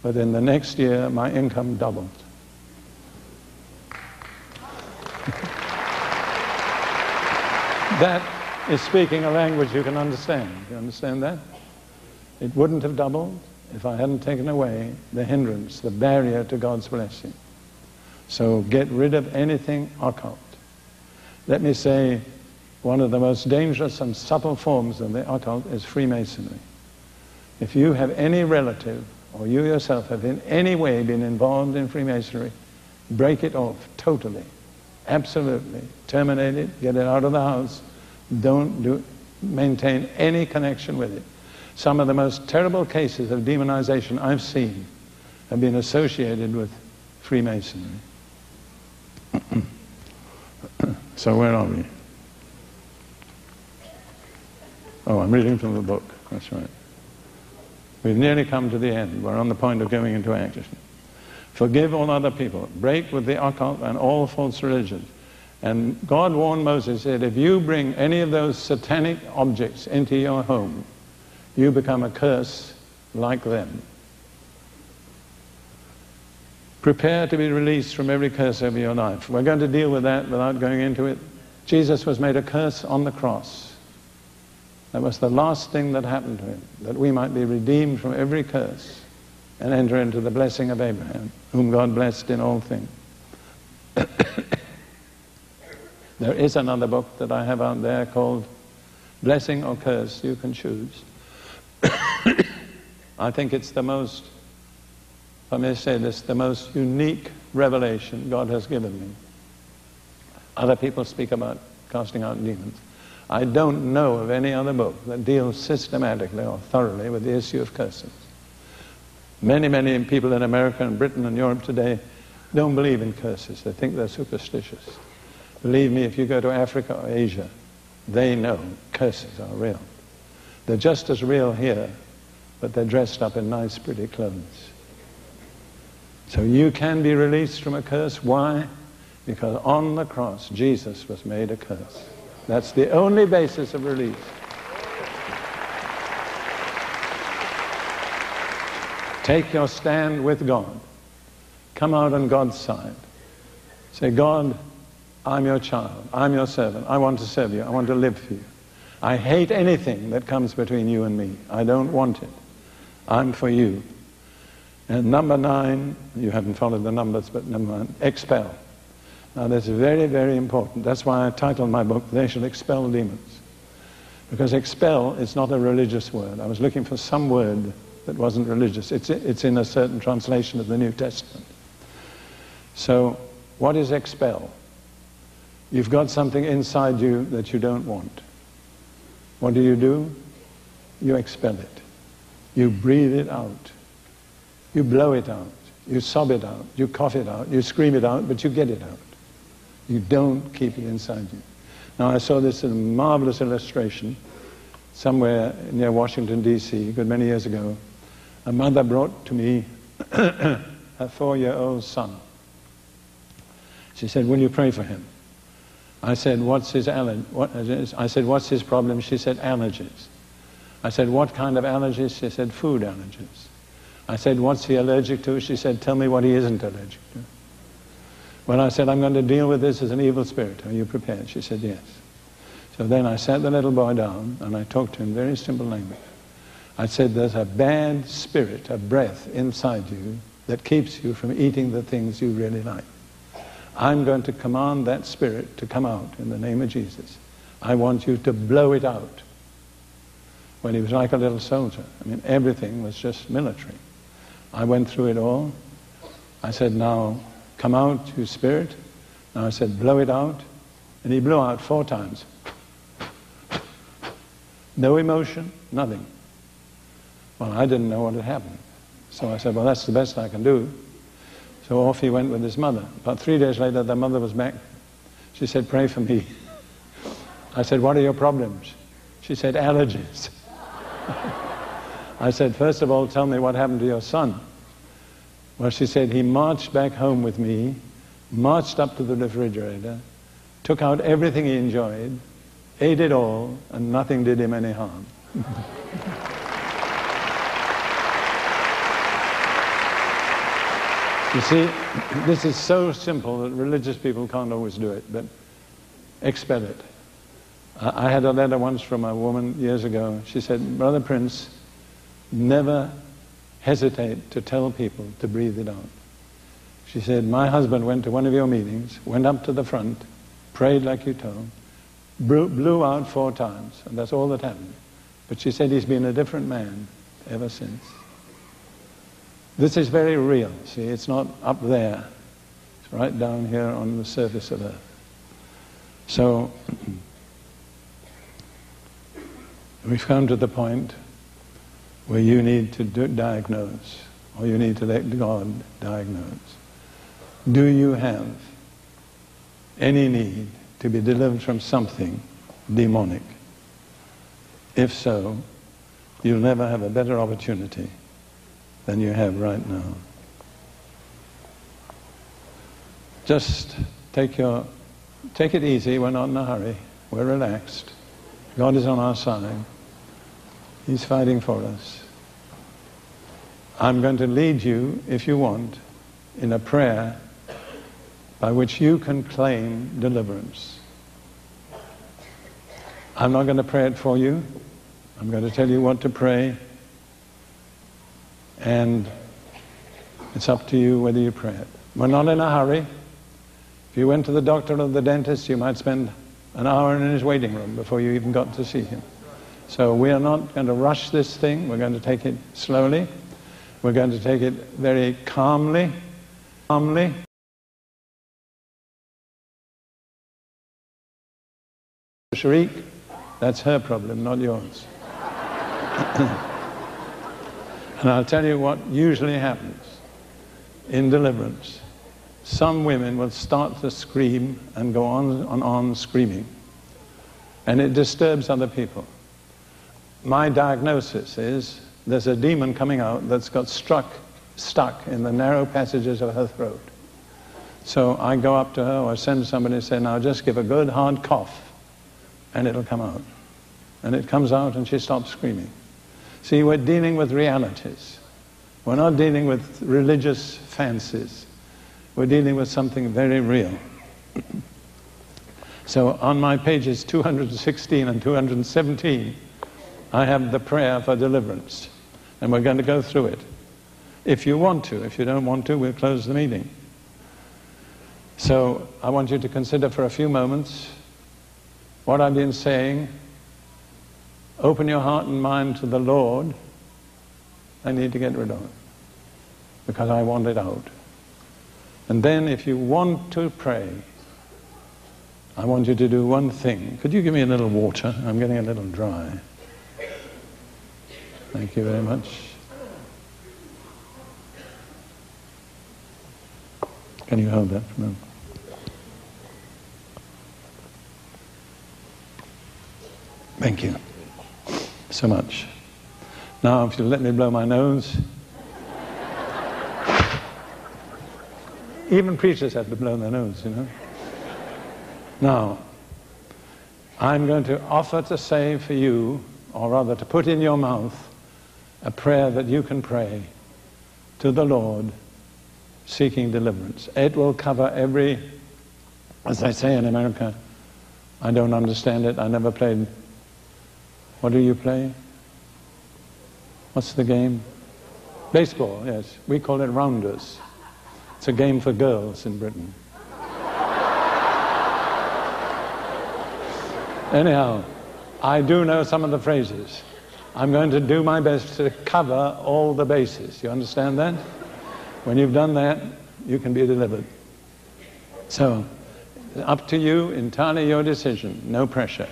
But in the next year, my income doubled. that is speaking a language you can understand. You understand that? It wouldn't have doubled if I hadn't taken away the hindrance, the barrier to God's blessing. So get rid of anything occult. Let me say one of the most dangerous and subtle forms of the occult is Freemasonry. If you have any relative or you yourself have in any way been involved in Freemasonry, break it off totally, absolutely. Terminate it, get it out of the house. Don't do, maintain any connection with it. Some of the most terrible cases of demonization I've seen have been associated with Freemasonry. so where are we? Oh, I'm reading from the book. That's right. We've nearly come to the end. We're on the point of going into action. Forgive all other people. Break with the occult and all false religions. And God warned Moses, said, if you bring any of those satanic objects into your home, you become a curse like them. Prepare to be released from every curse over your life. We're going to deal with that without going into it. Jesus was made a curse on the cross. That was the last thing that happened to him, that we might be redeemed from every curse and enter into the blessing of Abraham, whom God blessed in all things. there is another book that I have out there called Blessing or Curse, you can choose. I think it's the most, I may say this, the most unique revelation God has given me. Other people speak about casting out demons. I don't know of any other book that deals systematically or thoroughly with the issue of curses. Many, many people in America and Britain and Europe today don't believe in curses. They think they're superstitious. Believe me, if you go to Africa or Asia, they know curses are real. They're just as real here, but they're dressed up in nice, pretty clothes. So you can be released from a curse. Why? Because on the cross, Jesus was made a curse. That's the only basis of release. Take your stand with God. Come out on God's side. Say, God, I'm your child. I'm your servant. I want to serve you. I want to live for you. I hate anything that comes between you and me. I don't want it. I'm for you. And number nine, you haven't followed the numbers, but number mind, expel. Now that's very, very important. That's why I titled my book, They Shall Expel Demons. Because expel is not a religious word. I was looking for some word that wasn't religious. It's, it's in a certain translation of the New Testament. So, what is expel? You've got something inside you that you don't want. What do you do? You expel it. You breathe it out. You blow it out. You sob it out. You cough it out. You scream it out, but you get it out. You don't keep it inside you. Now, I saw this in a marvelous illustration somewhere near Washington, D.C., a good many years ago. A mother brought to me her four-year-old son. She said, will you pray for him? I said, what's his? What, I said, what's his problem? She said, allergies. I said, what kind of allergies? She said, food allergies. I said, what's he allergic to? She said, tell me what he isn't allergic to. When I said, I'm going to deal with this as an evil spirit, are you prepared? She said, yes. So then I sat the little boy down and I talked to him very simple language. I said, there's a bad spirit, a breath inside you that keeps you from eating the things you really like. I'm going to command that spirit to come out in the name of Jesus. I want you to blow it out. Well, he was like a little soldier, I mean, everything was just military. I went through it all. I said, now come out, you spirit. Now I said, blow it out. And he blew out four times. No emotion, nothing. Well, I didn't know what had happened. So I said, well, that's the best I can do. So off he went with his mother. About three days later, the mother was back. She said, pray for me. I said, what are your problems? She said, allergies. I said, first of all, tell me what happened to your son. Well, she said, he marched back home with me, marched up to the refrigerator, took out everything he enjoyed, ate it all, and nothing did him any harm. You see, this is so simple that religious people can't always do it, but expel it. I had a letter once from a woman years ago. She said, Brother Prince, never hesitate to tell people to breathe it out. She said, my husband went to one of your meetings, went up to the front, prayed like you told, blew out four times, and that's all that happened. But she said he's been a different man ever since. This is very real, see, it's not up there. It's right down here on the surface of Earth. So, we've come to the point where you need to diagnose, or you need to let God diagnose. Do you have any need to be delivered from something demonic? If so, you'll never have a better opportunity than you have right now. Just take your, take it easy. We're not in a hurry. We're relaxed. God is on our side. He's fighting for us. I'm going to lead you, if you want, in a prayer by which you can claim deliverance. I'm not going to pray it for you. I'm going to tell you what to pray. And it's up to you whether you pray it. We're not in a hurry. If you went to the doctor or the dentist, you might spend an hour in his waiting room before you even got to see him. So we are not going to rush this thing. We're going to take it slowly. We're going to take it very calmly, calmly. Shriek, that's her problem, not yours. and I'll tell you what usually happens in deliverance. Some women will start to scream and go on and on screaming. And it disturbs other people. My diagnosis is there's a demon coming out that's got struck, stuck in the narrow passages of her throat. So I go up to her or send somebody and say, now just give a good hard cough and it'll come out. And it comes out and she stops screaming. See, we're dealing with realities. We're not dealing with religious fancies. We're dealing with something very real. so on my pages 216 and 217, I have the prayer for deliverance. And we're going to go through it. If you want to. If you don't want to, we'll close the meeting. So I want you to consider for a few moments what I've been saying. Open your heart and mind to the Lord. I need to get rid of it because I want it out. And then, if you want to pray, I want you to do one thing. Could you give me a little water? I'm getting a little dry. Thank you very much. Can you hold that for a moment? Thank you so much. Now, if you'll let me blow my nose. Even preachers have to blow their nose, you know. Now, I'm going to offer to say for you, or rather to put in your mouth, a prayer that you can pray to the Lord seeking deliverance. It will cover every, as I say in America, I don't understand it, I never played what do you play? What's the game? Baseball, yes. We call it rounders. It's a game for girls in Britain. Anyhow, I do know some of the phrases. I'm going to do my best to cover all the bases. You understand that? When you've done that, you can be delivered. So, up to you, entirely your decision, no pressure.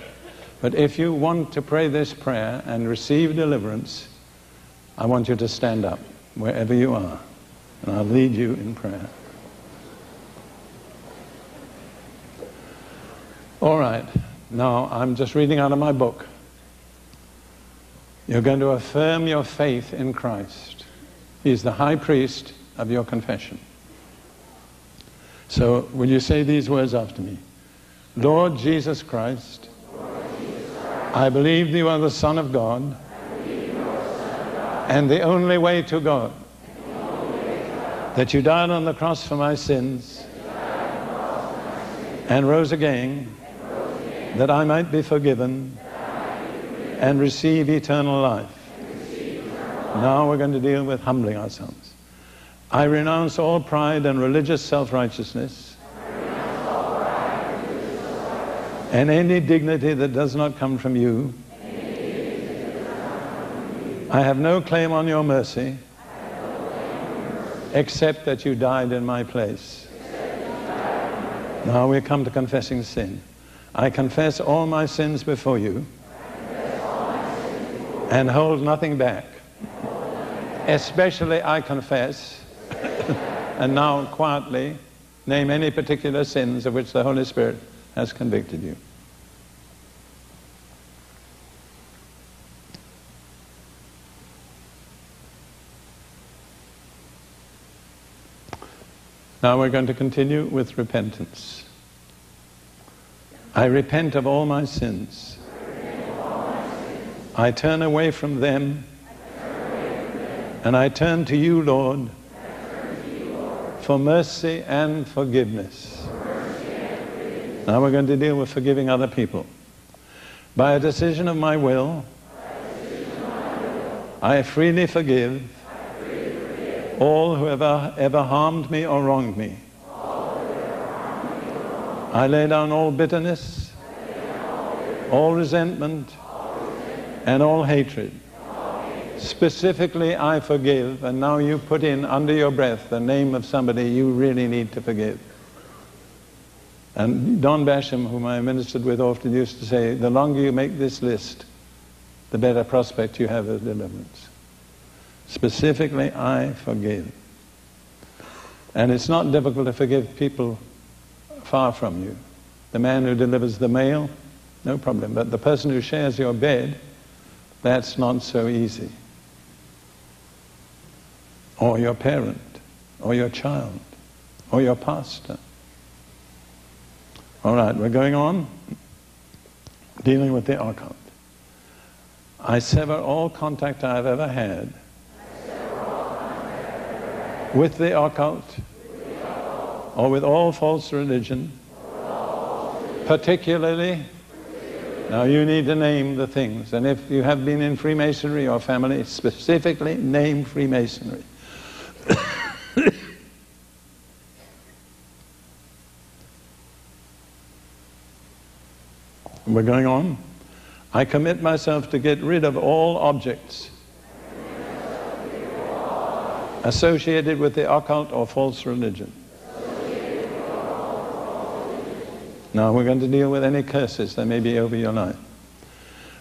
But if you want to pray this prayer and receive deliverance, I want you to stand up wherever you are, and I'll lead you in prayer. All right, now I'm just reading out of my book. You're going to affirm your faith in Christ. He's the high priest of your confession. So, will you say these words after me? Lord Jesus Christ, I believe you are the Son of God, and the only way to God. That you died on the cross for my sins, and rose again, that I might be forgiven, and receive eternal life. Now we're going to deal with humbling ourselves. I renounce all pride and religious self righteousness and any dignity that does not come from you. I have no claim on your mercy except that you died in my place. Now we come to confessing sin. I confess all my sins before you and hold nothing back. Especially I confess, and now quietly name any particular sins of which the Holy Spirit has convicted you. Now we're going to continue with repentance. I repent of all my sins. I turn away from them. And I turn to you, Lord, for mercy and forgiveness. Now we're going to deal with forgiving other people. By a decision of my will, I freely forgive all who ever, ever harmed me or wronged me. I lay down all bitterness, all resentment, and all hatred. Specifically, I forgive, and now you put in under your breath the name of somebody you really need to forgive. And Don Basham, whom I ministered with often, used to say, the longer you make this list, the better prospect you have of deliverance. Specifically, I forgive. And it's not difficult to forgive people far from you. The man who delivers the mail, no problem. But the person who shares your bed, that's not so easy. Or your parent, or your child, or your pastor. All right, we're going on. Dealing with the occult. I sever all contact I've ever had with the occult or with all false religion, particularly. Now you need to name the things, and if you have been in Freemasonry or family, specifically name Freemasonry. We're going on. I commit myself to get rid of all objects associated with the occult or false religion. Now we're going to deal with any curses that may be over your life.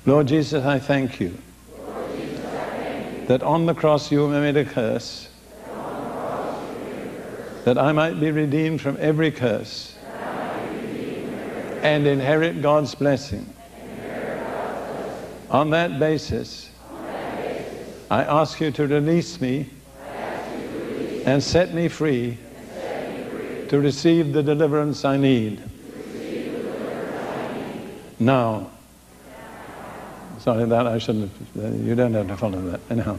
Lord Jesus, I thank you, that on the cross you made a curse, that I might be redeemed from every curse and inherit God's blessing. On that basis, I ask you to release me and set me free to receive the deliverance I need. Now, sorry that I shouldn't have, uh, you don't have to follow that. Anyhow,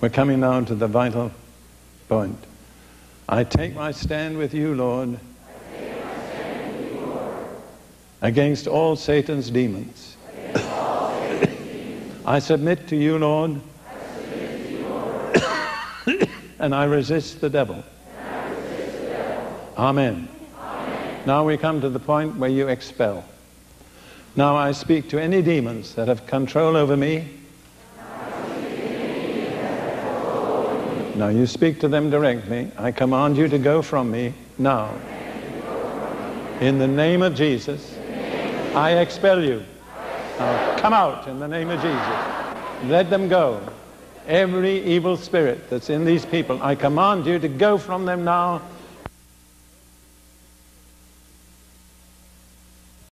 we're coming now to the vital point. I take my stand with you, Lord, against all Satan's demons. I submit to you, Lord and I resist the devil. Resist the devil. Amen. Amen. Now we come to the point where you expel. Now I speak to any demons that have control over me. Now you speak to them directly. I command you to go from me now. In the name of Jesus, I expel you. Now come out in the name of Jesus. Let them go every evil spirit that's in these people. I command you to go from them now